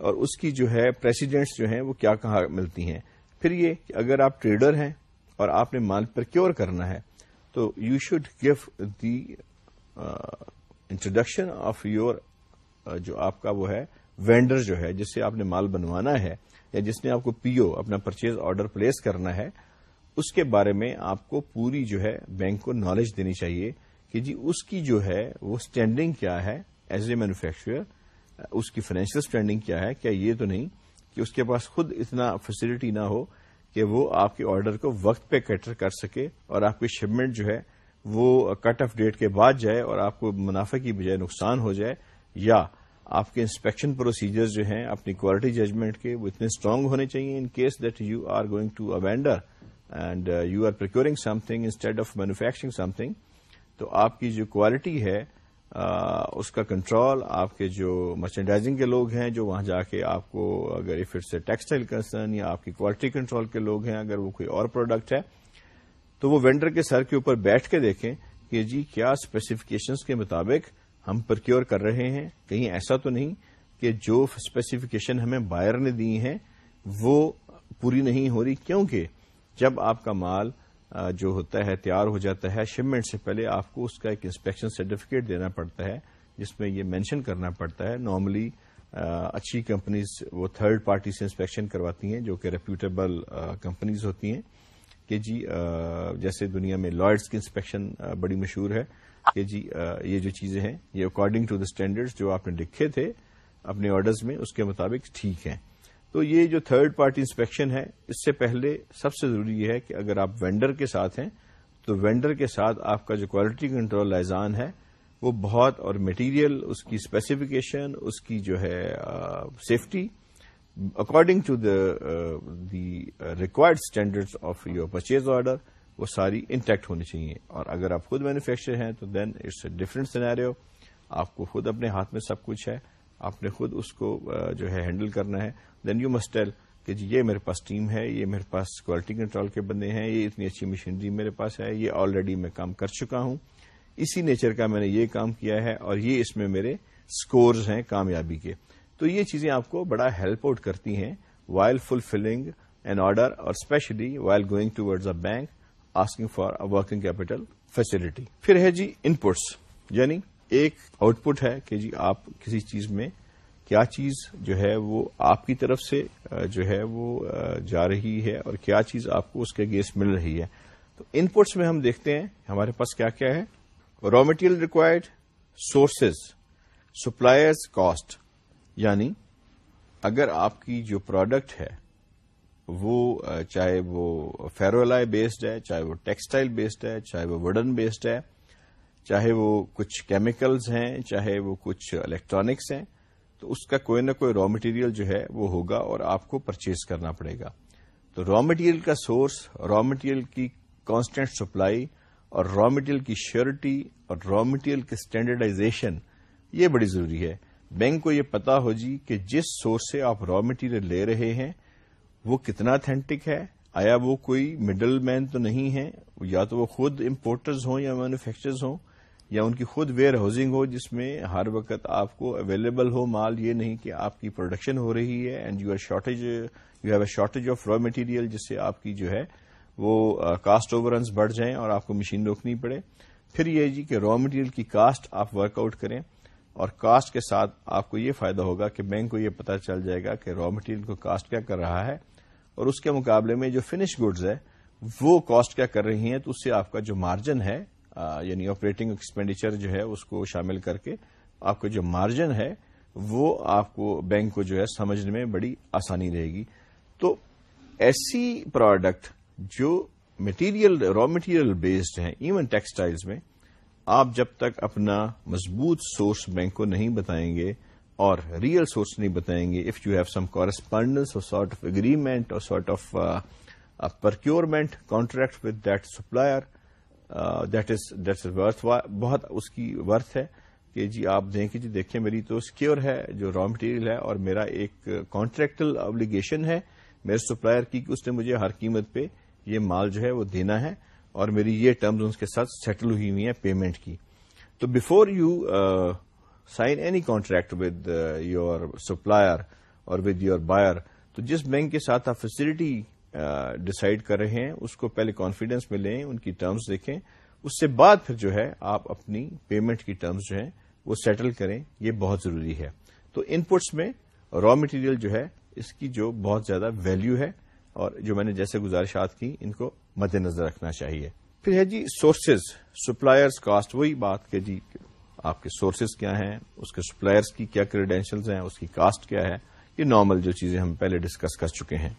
اور اس کی جو ہے پریسیڈنٹس جو ہیں وہ کیا کہاں ملتی ہیں۔ پھر یہ کہ اگر آپ ٹریڈر ہیں اور آپ نے مال پرکیور کرنا ہے، تو you should give the introduction of your جو آپ کا وہ ہے وینڈر جو ہے، جس سے آپ نے مال بنوانا ہے یا جس نے آپ کو پی او اپنا پرچیز آرڈر پلیس کرنا ہے اس کے بارے میں آپ کو پوری جو ہے بینک کو نالج دینی چاہیے کہ جی اس کی جو ہے وہ اسٹینڈنگ کیا ہے ایز اے مینوفیکچرر اس کی فائنینشیل اسٹینڈنگ کیا ہے؟ کیا یہ تو نہیں کہ اس کے پاس خود اتنا فیسلٹی نہ ہو کہ وہ آپ کے آرڈر کو وقت پہ کیٹر کر سکے اور آپ کی شپمنٹ جو ہے وہ کٹ آف ڈیٹ کے بعد جائے اور آپ کو منافع کی بجائے نقصان ہو جائے یا آپ کے انسپیکشن پروسیجر جو ہیں، اپنی کوالٹی ججمنٹ کے وہ اتنے اسٹرانگ ہونے چاہیے in case that you are going to a vendor and you are procuring something instead of manufacturing something تو آپ کی جو کوالٹی ہے uh, اس کا کنٹرول آپ کے جو مرچنڈائزنگ کے لوگ ہیں، جو وہاں جا کے آپ کو اگر اف اٹس ٹیکسٹائل کنسرن یا آپ کی کوالٹی کنٹرول کے لوگ ہیں، اگر وہ کوئی اور پروڈکٹ ہے، تو وہ وینڈر کے سر کے اوپر بیٹھ کے دیکھیں کہ جی کیا اسپیسیفکیشنز کے مطابق ہم پرکیور کر رہے ہیں. کہیں ایسا تو نہیں کہ جو اسپیسیفکیشن ہمیں بائر نے دی ہیں، وہ پوری نہیں ہو رہی. کیونکہ جب آپ کا مال جو ہوتا ہے، تیار ہو جاتا ہے شپمنٹ سے پہلے آپ کو اس کا ایک انسپیکشن سرٹیفکیٹ دینا پڑتا ہے، جس میں یہ مینشن کرنا پڑتا ہے۔ نارملی اچھی کمپنیز وہ تھرڈ پارٹی سے انسپیکشن کرواتی ہیں، جو کہ ریپیوٹیبل کمپنیز ہوتی ہیں۔ کہ جی جیسے دنیا میں لائڈس کی انسپیکشن بڑی مشہور ہے۔ کہ جی یہ جو چیزیں ہیں، یہ اکارڈنگ ٹو دا اسٹینڈرڈ جو آپ نے لکھے تھے اپنے آرڈرز میں، اس کے مطابق ٹھیک ہیں۔ تو یہ جو تھرڈ پارٹی انسپیکشن ہے، اس سے پہلے سب سے ضروری یہ ہے کہ اگر آپ وینڈر کے ساتھ ہیں، تو وینڈر کے ساتھ آپ کا جو کوالٹی کنٹرول لائزان ہے، وہ بہت اور مٹیریل اس کی اسپیسیفکیشن اس کی جو ہے safety according to the the required standard of your purchase order وہ ساری انٹیکٹ ہونی چاہیے۔ اور اگر آپ خود مینوفیکچر ہیں، تو then it's a different scenario آپ کو خود اپنے ہاتھ میں سب کچھ ہے۔ آپ نے خود اس کو جو ہے ہینڈل کرنا ہے دین یو مسٹ ٹیل کہ جی یہ میرے پاس ٹیم ہے، یہ میرے پاس کوالٹی کنٹرول کے بندے ہیں، یہ اتنی اچھی مشینری میرے پاس ہے، یہ آلریڈی میں کام کر چکا ہوں۔ اسی نیچر کا میں نے یہ کام کیا ہے اور یہ اس میں میرے سکورز ہیں کامیابی کے۔ تو یہ چیزیں آپ کو بڑا ہیلپ آؤٹ کرتی ہیں وائل فلفلنگ این آرڈر اور specially while going towards a bank asking for a working capital facility پھر ہے جی ان پٹس یعنی ایک آؤٹ پٹ ہے کہ جی آپ کسی چیز میں کیا چیز جو ہے وہ آپ کی طرف سے جو ہے وہ جا رہی ہے اور کیا چیز آپ کو اس کے گیس مل رہی ہے۔ تو ان پٹس میں ہم دیکھتے ہیں ہمارے پاس کیا کیا ہے۔ Raw material required sources suppliers cost یعنی اگر آپ کی جو پروڈکٹ ہے وہ چاہے وہ فیرولائی بیسڈ ہے، چاہے وہ ٹیکسٹائل بیسڈ ہے، چاہے وہ وڈن بیسڈ ہے چاہے وہ کچھ کیمیکلز ہیں، چاہے وہ کچھ الیکٹرانکس ہیں، تو اس کا کوئی نہ کوئی را مٹیریل جو ہے وہ ہوگا اور آپ کو پرچیز کرنا پڑے گا۔ تو را مٹیریل کا سورس را مٹیریل کی کانسٹینٹ سپلائی اور را مٹیریل کی شیورٹی اور را مٹیریل کی اسٹینڈرڈائزیشن یہ بڑی ضروری ہے۔ بینک کو یہ پتا ہو جی کہ جس سورس سے آپ را مٹیریل لے رہے ہیں، وہ کتنا اتھینٹک ہے؟ آیا وہ کوئی مڈل مین تو نہیں ہے؟ یا تو وہ خود امپورٹرز ہوں یا مینوفیکچرز ہوں؟ یا ان کی خود ویئر ہاؤسنگ ہو جس میں ہر وقت آپ کو اویلیبل ہو مال، یہ نہیں کہ آپ کی پروڈکشن ہو رہی ہے and you are shortage you have a shortage of raw material جس سے آپ کی جو ہے وہ کاسٹ اوورنس بڑھ جائیں اور آپ کو مشین روکنی پڑے۔ پھر یہ جی کہ را مٹیریل کی کاسٹ آپ ورک آؤٹ کریں اور کاسٹ کے ساتھ آپ کو یہ فائدہ ہوگا کہ بینک کو یہ پتا چل جائے گا کہ را مٹیریل کو کاسٹ کیا کر رہا ہے اور اس کے مقابلے میں جو فنش گڈز ہے وہ کاسٹ کیا کر رہی ہیں تو اس سے آپ کا جو مارجن ہے یعنی آپریٹنگ ایکسپینڈیچر جو ہے، اس کو شامل کر کے آپ کا جو مارجن ہے، وہ آپ کو بینک کو جو ہے سمجھنے میں بڑی آسانی رہے گی۔ تو ایسی پروڈکٹ جو مٹیریل را مٹیریل بیسڈ ہیں ایون ٹیکسٹائلز میں، آپ جب تک اپنا مضبوط سورس بینک کو نہیں بتائیں گے اور ریئل سورس نہیں بتائیں گے if you have some correspondence اور سارٹ آف اگریمنٹ اور sort of procurement contract with that supplier that is that is worth بہت اس کی ورتھ ہے کہ جی آپ دیں کہ جی دیکھیں میری تو سکیور ہے، جو را مٹیریل ہے اور میرا ایک کانٹریکٹل ابلیگیشن ہے، میرے سپلائر کی کہ اس نے مجھے ہر قیمت پہ یہ مال جو ہے وہ دینا ہے اور میری یہ ٹرمز ان کے ساتھ سیٹل ہوئی ہوئی ہیں پیمنٹ کی۔ تو before you sign any contract with your supplier اور ود یور بائر تو جس بینک کے ساتھ آپ فیسلٹی ڈسائڈ کر رہے ہیں، اس کو پہلے کانفیڈینس میں لیں، ان کی ٹرمز دیکھیں، اس سے بعد پھر جو ہے آپ اپنی پیمنٹ کی ٹرمز جو ہیں، وہ سیٹل کریں، یہ بہت ضروری ہے۔ تو ان پٹس میں را مٹیریل جو ہے، اس کی جو بہت زیادہ ویلو ہے، اور جو میں نے جیسے گزارشات کی، ان کو مد نظر رکھنا چاہیے۔ پھر ہے جی سورسز سپلائرز کاسٹ وہی بات کہ جی آپ کے سورسز کیا ہیں، اس کے سپلائرز کی کیا کریڈینشلز ہیں، اس کی کاسٹ کیا ہے، یہ نارمل جو چیزیں ہم پہلے ڈسکس کر چکے ہیں۔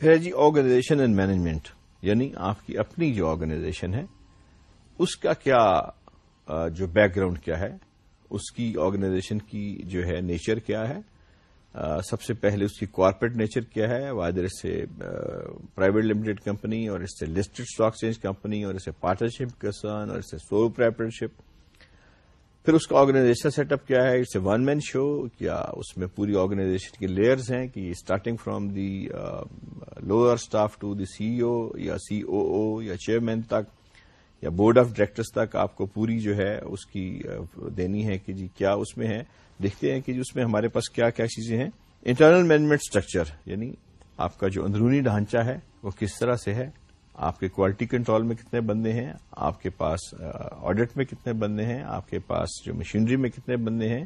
پھر جی آرگنائزیشن اینڈ مینجمنٹ یعنی آپ کی اپنی جو آرگنائزیشن ہے، اس کا کیا جو بیک گراؤنڈ کیا ہے، اس کی آرگنائزیشن کی جو ہے نیچر کیا ہے سب سے پہلے اس کی کارپوریٹ نیچر کیا ہے وادر اس سے پرائیویٹ لمیٹڈ کمپنی اور اس سے لسٹڈ اسٹاک چینج کمپنی اور اس سے پارٹنرشپ کسان اور اس سے سول پراپرٹرشپ پھر اس کا آرگنائزیشن سیٹ اپ کیا ہے؟ اٹس اے ون مین شو کیا اس میں پوری آرگنائزیشن کے لیئرز ہیں کہ starting from the lower staff to the C O یا سی او او یا چیئرمین تک یا بورڈ آف ڈائریکٹرز تک آپ کو پوری جو ہے اس کی uh, دینی ہے کہ جی کیا اس میں ہے؟ دیکھتے ہیں کہ جی اس میں ہمارے پاس کیا کیا چیزیں ہیں؟ انٹرنل مینجمنٹ اسٹرکچر یعنی آپ کا جو اندرونی ڈھانچہ ہے وہ کس طرح سے ہے؟ آپ کے کوالٹی کنٹرول میں کتنے بندے ہیں؟ آپ کے پاس آڈٹ میں کتنے بندے ہیں؟ آپ کے پاس جو مشینری میں کتنے بندے ہیں؟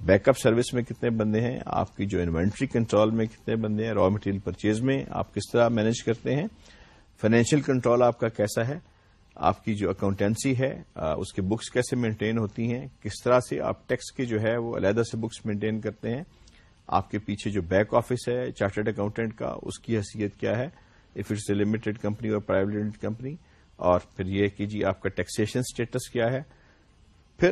بیک اپ سروس میں کتنے بندے ہیں؟ آپ کی جو انوینٹری کنٹرول میں کتنے بندے ہیں؟ را مٹیریل پرچیز میں آپ کس طرح مینج کرتے ہیں؟ فائنینشیل کنٹرول آپ کا کیسا ہے؟ آپ کی جو اکاؤنٹینسی ہے اس کے بکس کیسے مینٹین ہوتی ہیں؟ کس طرح سے آپ ٹیکس کے جو ہے وہ علیحدہ سے بکس مینٹین کرتے ہیں؟ آپ کے پیچھے جو بیک آفس ہے چارٹرڈ اکاؤنٹینٹ کا، اس کی حیثیت کیا ہے؟ If it's a limited company اور پرائیویٹ لمیٹڈ کمپنی اور پھر یہ کہ جی آپ کا ٹیکسیشن اسٹیٹس کیا ہے؟ پھر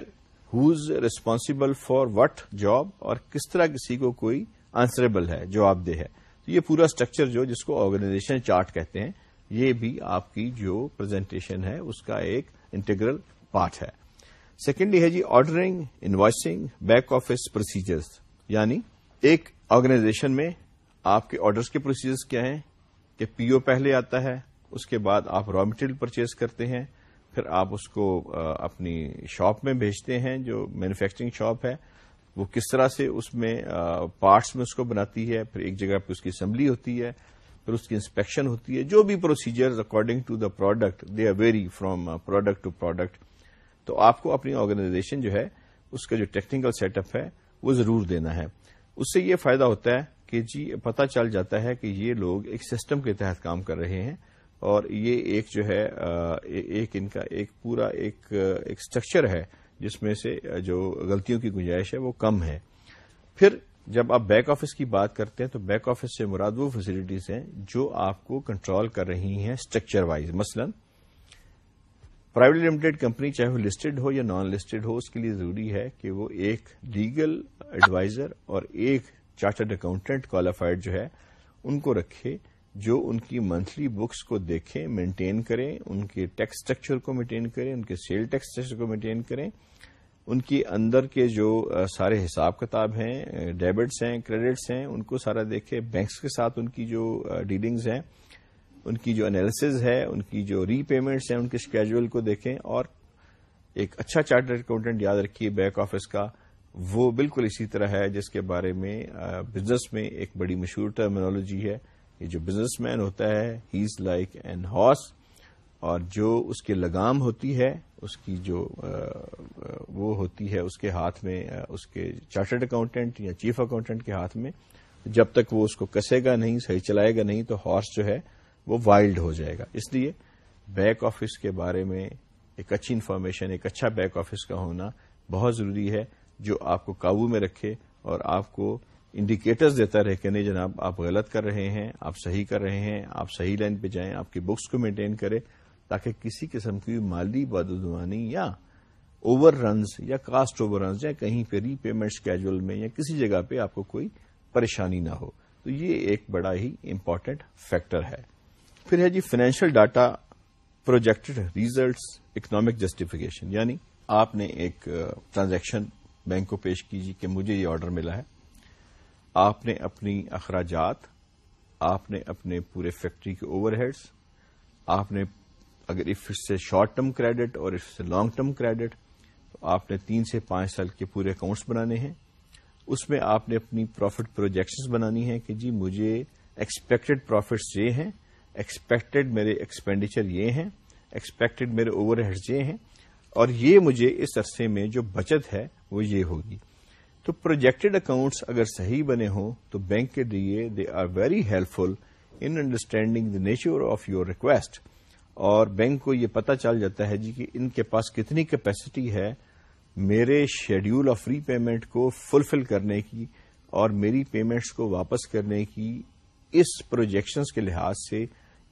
who's responsible for what job اور کس طرح کسی کو کوئی آنسریبل ہے، جواب دہ ہے۔ تو یہ پورا اسٹرکچر جو جس کو آرگنائزیشن چارٹ کہتے ہیں، یہ بھی آپ کی جو پرزنٹیشن ہے، اس کا ایک انٹیگرل پارٹ ہے۔ سیکنڈلی ہے جی ordering invoicing back office procedures یعنی ایک آرگنائزیشن میں آپ کے آرڈرس کے پروسیجرز کیا ہیں؟ کہ پی او پہلے آتا ہے، اس کے بعد آپ را مٹیریل پرچیز کرتے ہیں، پھر آپ اس کو اپنی شاپ میں بھیجتے ہیں، جو مینوفیکچرنگ شاپ ہے، وہ کس طرح سے اس میں پارٹس میں اس کو بناتی ہے، پھر ایک جگہ پہ اس کی اسمبلی ہوتی ہے، پھر اس کی انسپیکشن ہوتی ہے، جو بھی procedure according to the product they are vary from product to product تو آپ کو اپنی آرگنائزیشن جو ہے، اس کا جو ٹیکنیکل سیٹ اپ ہے، وہ ضرور دینا ہے۔ اس سے یہ فائدہ ہوتا ہے کہ جی پتا چل جاتا ہے کہ یہ لوگ ایک سسٹم کے تحت کام کر رہے ہیں اور یہ ایک جو ہے ایک ان کا ایک پورا ایک اسٹرکچر ہے جس میں سے جو غلطیوں کی گنجائش ہے وہ کم ہے۔ پھر جب آپ بیک آفس کی بات کرتے ہیں تو بیک آفس سے مراد وہ فیسلٹیز ہیں جو آپ کو کنٹرول کر رہی ہیں اسٹرکچر وائز مثلا پرائیویٹ لمیٹڈ کمپنی چاہے وہ لسٹڈ ہو یا نان لسٹڈ ہو، اس کے لیے ضروری ہے کہ وہ ایک لیگل ایڈوائزر اور ایک چارٹرڈ اکاؤنٹنٹ کوالیفائڈ جو ہے، ان کو رکھے، جو ان کی منتھلی بکس کو دیکھیں مینٹین کریں، ان کے ٹیکس اسٹرکچر کو مینٹین کریں، ان کے سیل ٹیکس اسٹرکچر کو مینٹین کریں، ان کی اندر کے جو سارے حساب کتاب ہیں، ڈیبٹس ہیں، کریڈٹس ہیں، ان کو سارا دیکھے، بینکس کے ساتھ ان کی جو ڈیلنگز ہیں، ان کی جو انالیسز ہے، ان کی جو ری پیمنٹس ہیں، ان کے اسکیجول کو دیکھیں، اور ایک اچھا چارٹر اکاؤنٹنٹ یاد رکھیے، بیک آفس کا وہ بالکل اسی طرح ہے جس کے بارے میں بزنس میں ایک بڑی مشہور ٹرمینالوجی ہے۔ یہ جو بزنس مین ہوتا ہے he is like an horse اور جو اس کی لگام ہوتی ہے، اس کی جو وہ ہوتی ہے اس کے ہاتھ میں اس کے چارٹرڈ اکاؤنٹنٹ یا چیف اکاؤنٹنٹ کے ہاتھ میں۔ جب تک وہ اس کو کسے گا نہیں، صحیح چلائے گا نہیں، تو ہارس جو ہے، وہ وائلڈ ہو جائے گا۔ اس لیے بیک آفس کے بارے میں ایک اچھی انفارمیشن ایک اچھا بیک آفس کا ہونا بہت ضروری ہے۔ جو آپ کو قابو میں رکھے اور آپ کو انڈیکیٹرز دیتا رہے کہ نہیں جناب، آپ غلط کر رہے ہیں، آپ صحیح کر رہے ہیں، آپ صحیح لائن پہ جائیں، آپ کی بکس کو مینٹین کریں تاکہ کسی قسم کی مالی بدعنوانی یا اوور رنز یا کاسٹ اوور رنز یا کہیں پہ ری پیمنٹ کیجول میں یا کسی جگہ پہ آپ کو کوئی پریشانی نہ ہو۔ تو یہ ایک بڑا ہی امپورٹنٹ فیکٹر ہے۔ پھر ہے جی financial data projected results economic justification یعنی آپ نے ایک ٹرانزیکشن بینک کو پیش کیجیے کہ مجھے یہ آرڈر ملا ہے۔ آپ نے اپنی اخراجات، آپ نے اپنے پورے فیکٹری کے اوور ہیڈس آپ نے اگر اف اس سے شارٹ ٹرم کریڈٹ اور اس سے لانگ ٹرم کریڈٹ تو آپ نے تین سے پانچ سال کے پورے اکاؤنٹس بنانے ہیں۔ اس میں آپ نے اپنی پروفٹ پروجیکشنز بنانی ہے کہ جی مجھے ایکسپیکٹڈ پروفٹس یہ ہیں ایکسپیکٹڈ میرے ایکسپینڈیچر یہ ہیں ایکسپیکٹڈ میرے اوور ہیڈز یہ ہیں۔ اور یہ مجھے اس عرصے میں جو بچت ہے وہ یہ ہوگی۔ تو پروجیکٹڈ اکاؤنٹس اگر صحیح بنے ہوں تو بینک کے لیے they are very helpful in understanding the nature of your request اور بینک کو یہ پتا چل جاتا ہے جی کہ ان کے پاس کتنی کیپیسٹی ہے میرے شیڈیول آف ری پیمنٹ کو فلفل کرنے کی اور میری پیمنٹس کو واپس کرنے کی اس پروجیکشنز کے لحاظ سے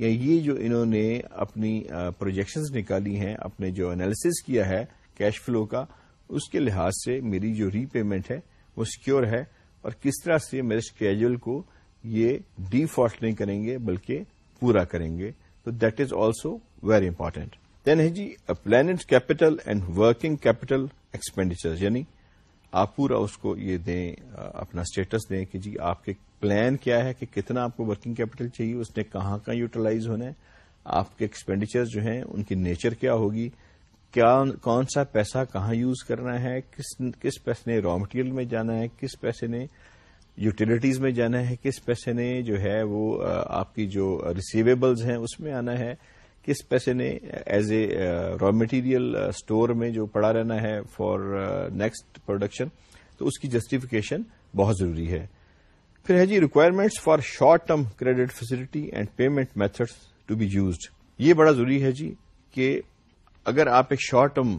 یا یہ جو انہوں نے اپنی پروجیکشنز نکالی ہیں، اپنے جو انالیسز کیا ہے کیش فلو کا، اس کے لحاظ سے میری جو ری پیمنٹ ہے وہ سیکیور ہے اور کس طرح سے میرے اسکیجول کو یہ ڈیفالٹ نہیں کریں گے بلکہ پورا کریں گے۔ تو that is also very important then ہے جی plant capital and working capital expenditure یعنی آپ پورا اس کو یہ دیں، اپنا اسٹیٹس دیں کہ جی آپ کے پلان کیا ہے کہ کتنا آپ کو ورکنگ کیپٹل چاہیے، اس نے کہاں کہاں یوٹیلائز ہونا ہے، آپ کے ایکسپینڈیچر جو ہیں، ان کی نیچر کیا ہوگی، کیا، کون سا پیسہ کہاں یوز کرنا ہے، کس کس پیسے نے را مٹیریل میں جانا ہے، کس پیسے نے یوٹیلیٹیز میں جانا ہے، کس پیسے نے جو ہے وہ آپ کی جو ریسیویبلز ہیں، اس میں آنا ہے۔ کس پیسے نے as a raw material store میں جو پڑا رہنا ہے فار نیکسٹ پروڈکشن تو اس کی جسٹیفیکیشن بہت ضروری ہے۔ پھر ہے جی requirements for short term credit facility and payment methods to be used یہ بڑا ضروری ہے جی کہ اگر آپ ایک شارٹ ٹرم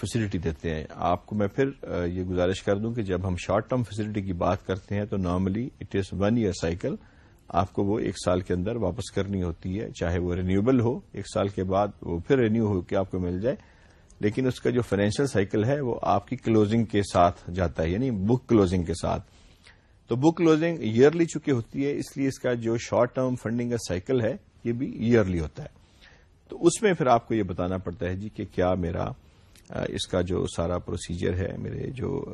فیسلٹی دیتے ہیں، آپ کو میں پھر uh, یہ گزارش کر دوں کہ جب ہم شارٹ ٹرم فیسلٹی کی بات کرتے ہیں تو normally it is one year cycle آپ کو وہ ایک سال کے اندر واپس کرنی ہوتی ہے، چاہے وہ رینیوبل ہو، ایک سال کے بعد وہ پھر رینیو ہو کے آپ کو مل جائے۔ لیکن اس کا جو فائنینشیل سائیکل ہے، وہ آپ کی کلوزنگ کے ساتھ جاتا ہے یعنی بک کلوزنگ کے ساتھ۔ تو بک کلوزنگ ایئرلی چکی ہوتی ہے، اس لیے اس کا جو شارٹ ٹرم فنڈنگ کا سائیکل ہے، یہ بھی ایئرلی ہوتا ہے۔ تو اس میں پھر آپ کو یہ بتانا پڑتا ہے جی کہ کیا میرا اس کا جو سارا پروسیجر ہے، میرے جو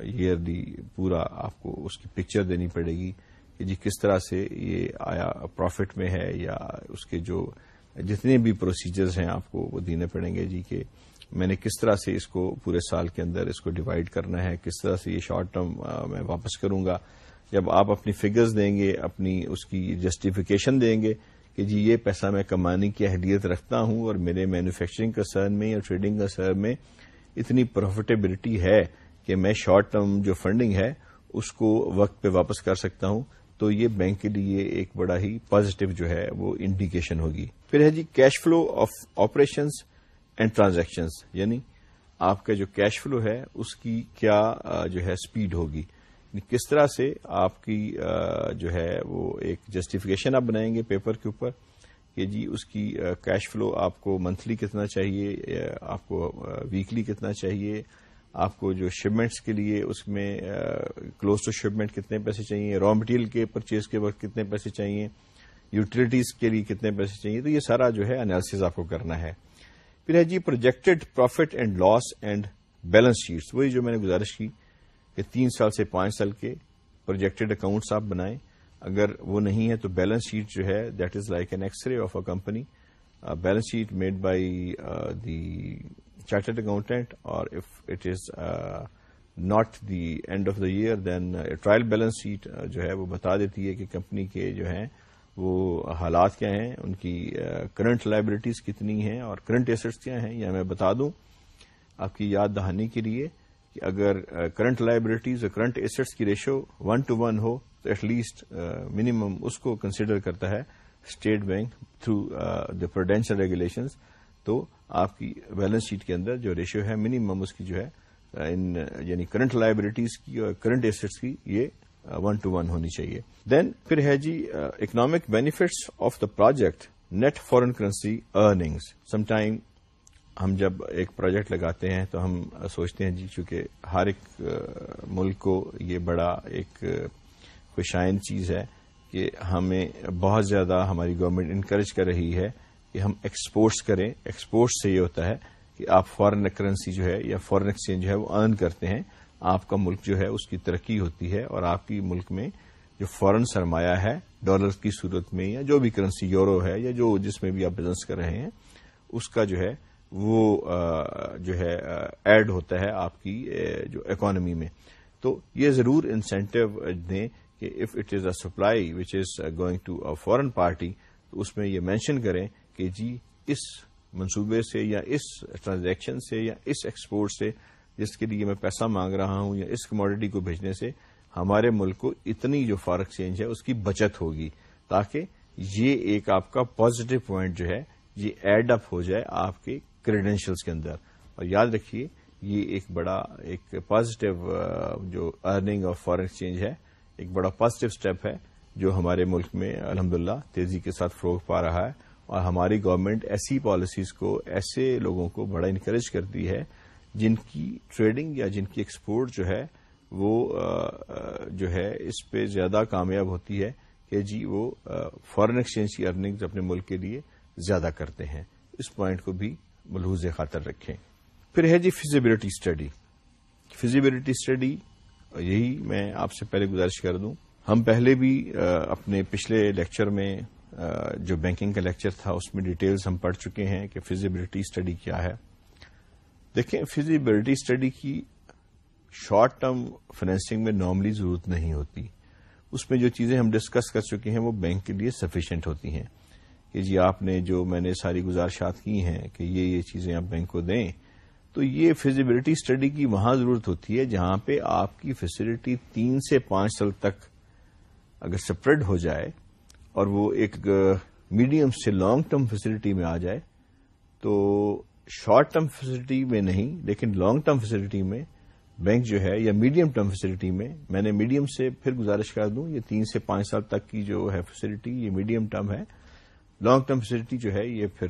ایئرلی پورا آپ کو اس کی پکچر دینی پڑے گی۔ جی کس طرح سے یہ آیا پروفٹ میں ہے یا اس کے جو جتنے بھی پروسیجرز ہیں آپ کو وہ دینے پڑیں گے جی کہ میں نے کس طرح سے اس کو پورے سال کے اندر اس کو ڈیوائڈ کرنا ہے، کس طرح سے یہ شارٹ ٹرم میں واپس کروں گا۔ جب آپ اپنی فگرز دیں گے، اپنی اس کی جسٹیفیکیشن دیں گے کہ جی یہ پیسہ میں کمانے کی اہلیت رکھتا ہوں اور میرے مینوفیکچرنگ کنسرن میں یا ٹریڈنگ کنسرن میں اتنی پروفیٹیبلٹی ہے کہ میں شارٹ ٹرم جو فنڈنگ ہے اس کو وقت پہ واپس کر سکتا ہوں۔ تو یہ بینک کے لیے ایک بڑا ہی پازیٹو جو ہے وہ انڈیکیشن ہوگی۔ پھر ہے جی cash flow of operations and transactions یعنی آپ کا جو کیش فلو ہے اس کی کیا جو ہے اسپیڈ ہوگی۔ یعنی کس طرح سے آپ کی جو ہے وہ ایک جسٹیفیکیشن آپ بنائیں گے پیپر کے اوپر کہ جی اس کی کیش فلو آپ کو منتھلی کتنا چاہیے آپ کو ویکلی کتنا چاہیے آپ کو جو شپمنٹس کے لیے اس میں کلوز ٹو شپمنٹ کتنے پیسے چاہیے را مٹیریل کے پرچیز کے وقت کتنے پیسے چاہیے یوٹیلیٹیز کے لیے کتنے پیسے چاہیے، تو یہ سارا جو ہے انالیس آپ کو کرنا ہے۔ پھر ہے جی projected profit and loss and balance sheets وہی جو میں نے گزارش کی کہ تین سال سے پانچ سال کے پروجیکٹڈ اکاؤنٹس آپ بنائیں۔ اگر وہ نہیں ہے تو بیلنس شیٹ جو ہے that is like an x ray of a company balance sheet made by the chartered accountant اور if it is not the end of the year then trial balance sheet جو ہے وہ بتا دیتی ہے کہ کمپنی کے جو ہیں وہ حالات کیا ہیں، ان کی uh, کرنٹ لائبلٹیز کتنی ہیں اور کرنٹ ایسٹس کیا ہیں، یا میں بتا دوں آپ کی یاد دہانی کے لیے کہ اگر کرنٹ لائبلٹیز اور کرنٹ ایسٹس کی ریشو ون ٹو ون ہو، تو ایٹ لیسٹ منیمم اس کو کنسیڈر کرتا ہے State Bank through the prudential regulations تو آپ کی بیلنس شیٹ کے اندر جو ریشیو ہے منیمم اس کی جو ہے ان یعنی کرنٹ لائبلٹیز کی اور کرنٹ ایسٹس کی یہ ون ٹو ون ہونی چاہیے۔ دین پھر ہے جی economic benefits of the project net foreign currency earnings some time ہم جب ایک پروجیکٹ لگاتے ہیں تو ہم سوچتے ہیں جی چونکہ ہر ایک ملک کو یہ بڑا ایک خوشائن چیز ہے کہ ہمیں بہت زیادہ ہماری گورنمنٹ انکریج کر رہی ہے۔ کہ ہم ایکسپورٹس کریں. ایکسپورٹس سے یہ ہوتا ہے کہ آپ فارن کرنسی جو ہے یا فارن ایکسچینج جو ہے وہ ارن کرتے ہیں. آپ کا ملک جو ہے اس کی ترقی ہوتی ہے اور آپ کی ملک میں جو فورن سرمایہ ہے ڈالر کی صورت میں یا جو بھی کرنسی یورو ہے یا جو جس میں بھی آپ بزنس کر رہے ہیں، اس کا جو ہے وہ جو ہے ایڈ ہوتا ہے آپ کی جو اکانومی میں۔ تو یہ ضرور انسینٹو دیں کہ if it is a supply which is going to a foreign party تو اس میں یہ مینشن کریں کہ جی اس منصوبے سے یا اس ٹرانزیکشن سے یا اس ایکسپورٹ سے جس کے لیے میں پیسہ مانگ رہا ہوں یا اس کموڈٹی کو بھیجنے سے ہمارے ملک کو اتنی جو فارق چینج ہے، اس کی بچت ہوگی تاکہ یہ ایک آپ کا پازیٹو پوائنٹ جو ہے، یہ ایڈ اپ ہو جائے آپ کے کریڈینشلس کے اندر۔ اور یاد رکھیے، یہ ایک بڑا، ایک پازیٹو جو ارننگ آف فارن ایکسچینج ہے، ایک بڑا پازیٹو اسٹیپ ہے جو ہمارے ملک میں الحمدللہ تیزی کے ساتھ فروغ پا رہا ہے۔ اور ہماری گورنمنٹ ایسی پالیسیز کو، ایسے لوگوں کو بڑا انکریج کرتی ہے جن کی ٹریڈنگ یا جن کی ایکسپورٹ جو ہے، وہ جو ہے، اس پہ زیادہ کامیاب ہوتی ہے کہ جی وہ فارن ایکسچینج کی ارننگ اپنے ملک کے لیے زیادہ کرتے ہیں۔ اس پوائنٹ کو بھی ملحوظ خاطر رکھیں۔ پھر ہے جی فیزیبلٹی اسٹڈی فیزیبلٹی اسٹڈی یہی میں آپ سے پہلے گزارش کر دوں۔ ہم پہلے بھی اپنے پچھلے لیکچر میں جو بینکنگ کا لیکچر تھا، اس میں ڈیٹیلز ہم پڑھ چکے ہیں کہ فیزیبلٹی اسٹڈی کیا ہے۔ دیکھیں فیزیبلٹی اسٹڈی کی شارٹ ٹرم فائنینسنگ میں نارملی ضرورت نہیں ہوتی۔ اس میں جو چیزیں ہم ڈسکس کر چکے ہیں، وہ بینک کے لیے سفیشینٹ ہوتی ہیں۔ کہ جی آپ نے جو میں نے ساری گزارشات کی ہیں کہ یہ یہ چیزیں آپ بینک کو دیں، تو یہ فیزیبلٹی اسٹڈی کی وہاں ضرورت ہوتی ہے، جہاں پہ آپ کی فیسلٹی تین سے پانچ سال تک اگر سپریڈ ہو جائے اور وہ ایک میڈیم سے لانگ ٹرم فیسلٹی میں آ جائے، تو شارٹ ٹرم فیسلٹی میں نہیں، لیکن لانگ ٹرم فیسلٹی میں بینک جو ہے، یا میڈیم ٹرم فیسلٹی میں میں نے میڈیم سے پھر گزارش کر دوں، یہ تین سے پانچ سال تک کی جو ہے فیسلٹی یہ میڈیم ٹرم ہے۔ لانگ ٹرم فیسلٹی جو ہے، یہ پھر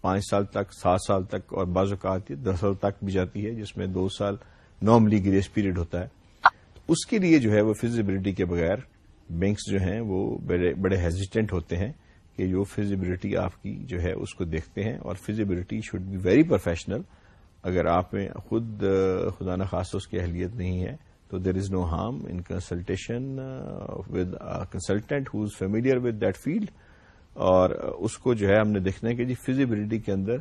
پانچ سال تک، سات سال تک، اور بعض اوقات یہ دس سال تک بھی جاتی ہے، جس میں دو سال نارملی گریس پیریڈ ہوتا ہے۔ اس کے لیے جو ہے، وہ فیزیبلٹی کے بغیر بینکس جو ہیں وہ بڑے ہیزیٹینٹ ہوتے ہیں کہ جو فیزیبلٹی آپ کی جو ہے اس کو دیکھتے ہیں اور feasibility should be very professional اگر آپ میں خود، خدا نخواست اس کی اہلیت نہیں ہے تو there is no harm in consultation with consultant who is familiar with that field اور uh, اس کو جو ہے ہم نے دیکھنا ہے کہ جی فیزیبلٹی کے اندر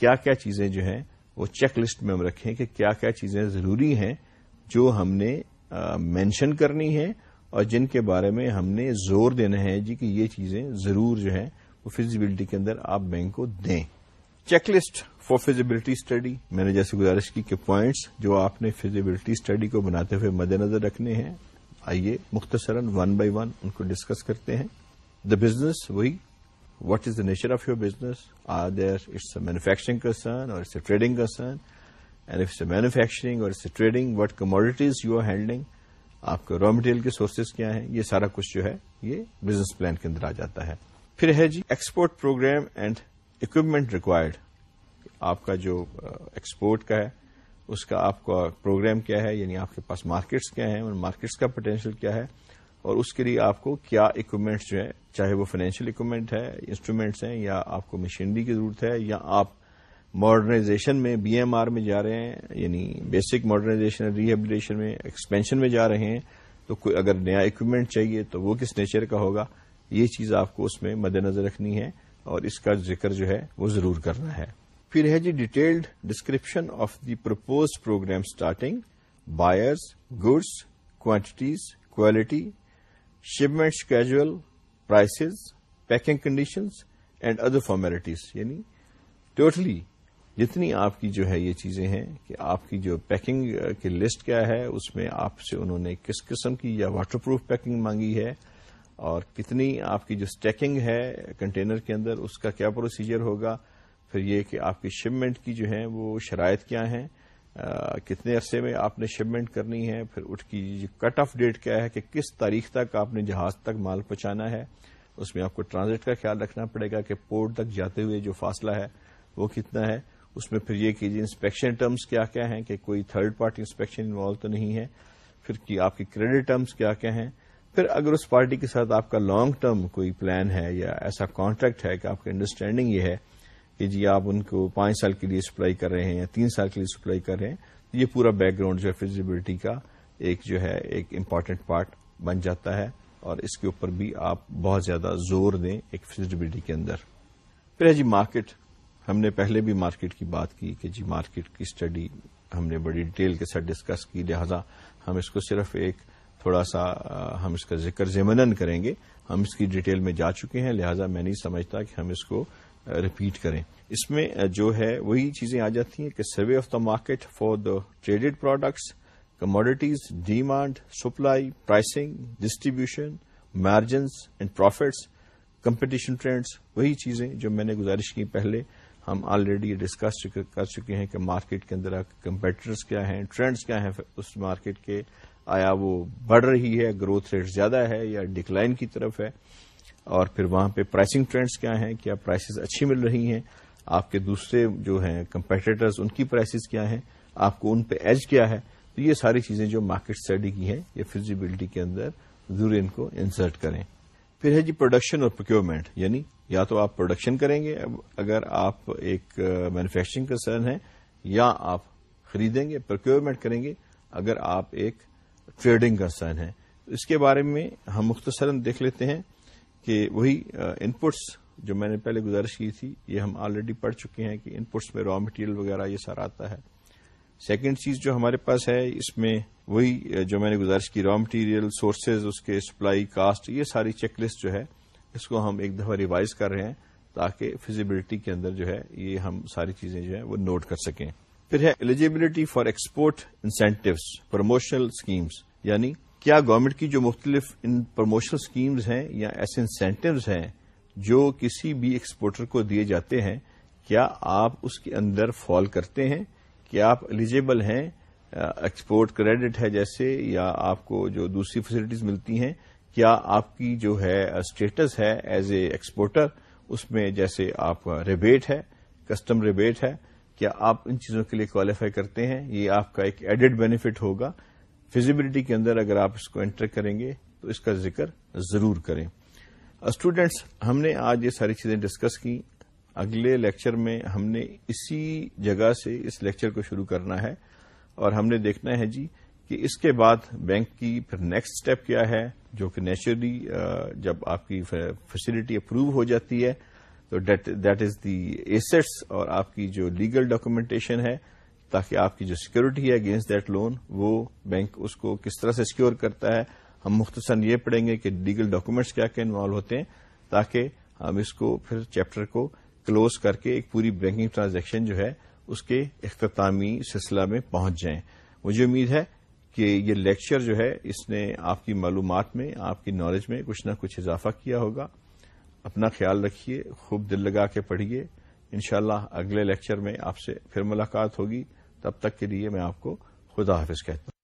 کیا کیا چیزیں جو ہیں وہ چیک لسٹ میں ہم رکھیں کہ کیا کیا چیزیں ضروری ہیں جو ہم نے uh, مینشن کرنی ہے اور جن کے بارے میں ہم نے زور دینا ہے جی کہ یہ چیزیں ضرور جو ہیں وہ فیزیبلٹی کے اندر آپ بینک کو دیں checklist for feasibility study میں نے جیسے گزارش کی کہ پوائنٹس جو آپ نے فیزیبلٹی اسٹڈی کو بناتے ہوئے مد نظر رکھنے ہیں آئیے مختصراً ون بائی ون ان کو ڈسکس کرتے ہیں دا بزنس وہی what is the nature of your business? Are there, it's a manufacturing concern or it's a trading concern? And if it's a manufacturing or it's a trading, what commodities you are handling? آپ کا raw material کے sources کیا ہیں؟ یہ سارا کچھ جو ہے، یہ بزنس پلان کے اندر آ جاتا ہے۔ پھر ہے جی export programme and equipment required آپ کا جو ایکسپورٹ کا ہے، اس کا آپ کا پروگرام کیا ہے؟ یعنی آپ کے پاس مارکیٹس کیا ہیں؟ اور مارکیٹس کا پوٹینشیل کیا ہے؟ اور اس کے لیے آپ کو کیا اکوپمنٹس جو ہے چاہے وہ فائنینشیل اکوپمنٹ ہے انسٹرومینٹس ہیں، یا آپ کو مشینری کی ضرورت ہے، یا آپ ماڈرنائزیشن میں بی ایم آر میں جا رہے ہیں یعنی بیسک ماڈرنائزیشن ریہیبلیشن میں ایکسپینشن میں جا رہے ہیں، تو کوئی اگر نیا اکوپمنٹ چاہیے تو وہ کس نیچر کا ہوگا؟ یہ چیز آپ کو اس میں مد نظر رکھنی ہے اور اس کا ذکر جو ہے وہ ضرور کرنا ہے۔ پھر ہے جی detailed description of the purpose programme starting buyers goods quantities quality shipment schedule prices packing conditions and other formalities یعنی ٹوٹلی جتنی آپ کی جو ہے یہ چیزیں ہیں کہ آپ کی جو پیکنگ کی لسٹ کیا ہے، اس میں آپ سے انہوں نے کس قسم کی یا واٹر پروف پیکنگ مانگی ہے اور کتنی آپ کی جو اسٹیکنگ ہے کنٹینر کے اندر، اس کا کیا پروسیجر ہوگا؟ پھر یہ کہ آپ کی شپمنٹ کی جو ہے وہ شرائط کیا ہیں؟ کتنے عرصے میں آپ نے شپمنٹ کرنی ہے؟ پھر اٹھ کی کٹ آف ڈیٹ کیا ہے کہ کس تاریخ تک آپ نے جہاز تک مال پہنچانا ہے؟ اس میں آپ کو ٹرانزٹ کا خیال رکھنا پڑے گا کہ پورٹ تک جاتے ہوئے جو فاصلہ ہے وہ کتنا ہے؟ اس میں پھر یہ کیجیے انسپیکشن ٹرمز کیا کیا ہیں کہ کوئی تھرڈ پارٹی انسپیکشن انوالو تو نہیں ہے، پھر کی آپ کی کریڈٹ ٹرمز کیا کیا ہیں؟ پھر اگر اس پارٹی کے ساتھ آپ کا لانگ ٹرم کوئی پلان ہے یا ایسا کانٹریکٹ ہے کہ آپ کی انڈرسٹینڈنگ یہ ہے کہ جی آپ ان کو پانچ سال کے لیے سپلائی کر رہے ہیں یا تین سال کے لیے سپلائی کر رہے ہیں، یہ پورا بیک گراؤنڈ جو ہے فیزیبلٹی کا ایک جو ہے ایک امپارٹینٹ پارٹ بن جاتا ہے اور اس کے اوپر بھی آپ بہت زیادہ زور دیں ایک فیزیبلٹی کے اندر۔ پھر ہے جی مارکیٹ ہم نے پہلے بھی مارکیٹ کی بات کی کہ جی مارکیٹ کی اسٹڈی ہم نے بڑی ڈیٹیل کے ساتھ ڈسکس کی، لہذا ہم اس کو صرف ایک تھوڑا سا ہم اس کا ذکر ضمن کریں گے۔ ہم اس کی ڈیٹیل میں جا چکے ہیں، لہذا میں نہیں سمجھتا کہ ہم اس کو ریپیٹ کریں۔ اس میں جو ہے، وہی چیزیں آ جاتی ہیں کہ survey of the market for the traded products commodities demand supply pricing distribution margins and profits competition trends وہی چیزیں جو میں نے گزارش کی پہلے۔ ہم آلریڈی ڈسکس کر چکے ہیں کہ مارکیٹ کے اندر کمپیٹرز کیا ہیں ٹرینڈس کیا ہیں اس مارکیٹ کے آیا وہ بڑھ رہی ہے گروتھ ریٹ زیادہ ہے یا ڈکلائن کی طرف ہے؟ اور پھر وہاں پہ پرائسنگ ٹرینڈس کیا ہیں؟ کیا پرائسز اچھی مل رہی ہیں؟ آپ کے دوسرے جو ہیں کمپیٹیٹرز ان کی پرائسز کیا ہیں؟ آپ کو ان پہ ایج کیا ہے؟ تو یہ ساری چیزیں جو مارکیٹ اسٹڈی کی ہیں، یہ فزیبلٹی کے اندر ضرور ان کو انسرٹ کریں۔ پھر ہے جی پروڈکشن اور پروکیورمنٹ یعنی یا تو آپ پروڈکشن کریں گے، اگر آپ ایک مینوفیکچرنگ کنسرن ہیں، یا آپ خریدیں گے پروکیورمنٹ کریں گے، اگر آپ ایک ٹریڈنگ کنسرن ہیں۔ اس کے بارے میں ہم مختصراً دیکھ لیتے ہیں کہ وہی انپٹس جو میں نے پہلے گزارش کی تھی، یہ ہم آلریڈی پڑھ چکے ہیں کہ انپٹس میں را مٹیریل وغیرہ یہ سارا آتا ہے۔ سیکنڈ چیز جو ہمارے پاس ہے، اس میں وہی جو میں نے گزارش کی را مٹیریل سورسز اس کے سپلائی کاسٹ یہ ساری چیک لسٹ جو ہے اس کو ہم ایک دفعہ ریوائز کر رہے ہیں تاکہ فزیبلٹی کے اندر جو ہے یہ ہم ساری چیزیں جو ہے وہ نوٹ کر سکیں۔ پھر ہے eligibility for export incentives promotional schemes یعنی کیا گورنمنٹ کی جو مختلف ان پروموشنل اسکیمز ہیں یا ایسے انسینٹوز ہیں جو کسی بھی ایکسپورٹر کو دیے جاتے ہیں، کیا آپ اس کے اندر فال کرتے ہیں؟ کیا آپ ایلیجیبل ہیں؟ ایکسپورٹ کریڈٹ ہے جیسے یا آپ کو جو دوسری فیسلٹیز ملتی ہیں کیا آپ کی جو ہے اسٹیٹس ہے ایز اے ایکسپورٹر اس میں جیسے آپ کا ریبیٹ ہے کسٹم ریبیٹ ہے، کیا آپ ان چیزوں کے لیے کوالیفائی کرتے ہیں؟ یہ آپ کا ایک ایڈڈ بینیفٹ ہوگا۔ فیزیبلٹی کے اندر اگر آپ اس کو انٹر کریں گے تو اس کا ذکر ضرور کریں۔ uh, اسٹوڈینٹس ہم نے آج یہ ساری چیزیں ڈسکس کی۔ اگلے لیکچر میں ہم نے اسی جگہ سے اس لیکچر کو شروع کرنا ہے اور ہم نے دیکھنا ہے جی کہ اس کے بعد بینک کی پھر نیکسٹ اسٹیپ کیا ہے۔ جو کہ نیچرلی جب آپ کی فیسلٹی اپروو ہو جاتی ہے، تو دیٹ از دی ایسٹس اور آپ کی جو لیگل ڈاکومنٹیشن ہے، تاکہ آپ کی جو سیکورٹی ہے اگینسٹ دیٹ لون وہ بینک اس کو کس طرح سے سیکور کرتا ہے۔ ہم مختصر یہ پڑھیں گے کہ لیگل ڈاکومنٹس کیا کیا انوالو ہوتے ہیں، تاکہ ہم اس کو پھر چیپٹر کو کلوز کر کے ایک پوری بینکنگ ٹرانزیکشن جو ہے، اس کے اختتامی سلسلہ میں پہنچ جائیں۔ مجھے امید ہے کہ یہ لیکچر جو ہے، اس نے آپ کی معلومات میں، آپ کی نالج میں کچھ نہ کچھ اضافہ کیا ہوگا۔ اپنا خیال رکھیے، خوب دل لگا کے پڑھیے۔ انشاءاللہ اگلے لیکچر میں آپ سے پھر ملاقات ہوگی۔ تب تک کے لیے میں آپ کو خدا حافظ کہتا ہوں۔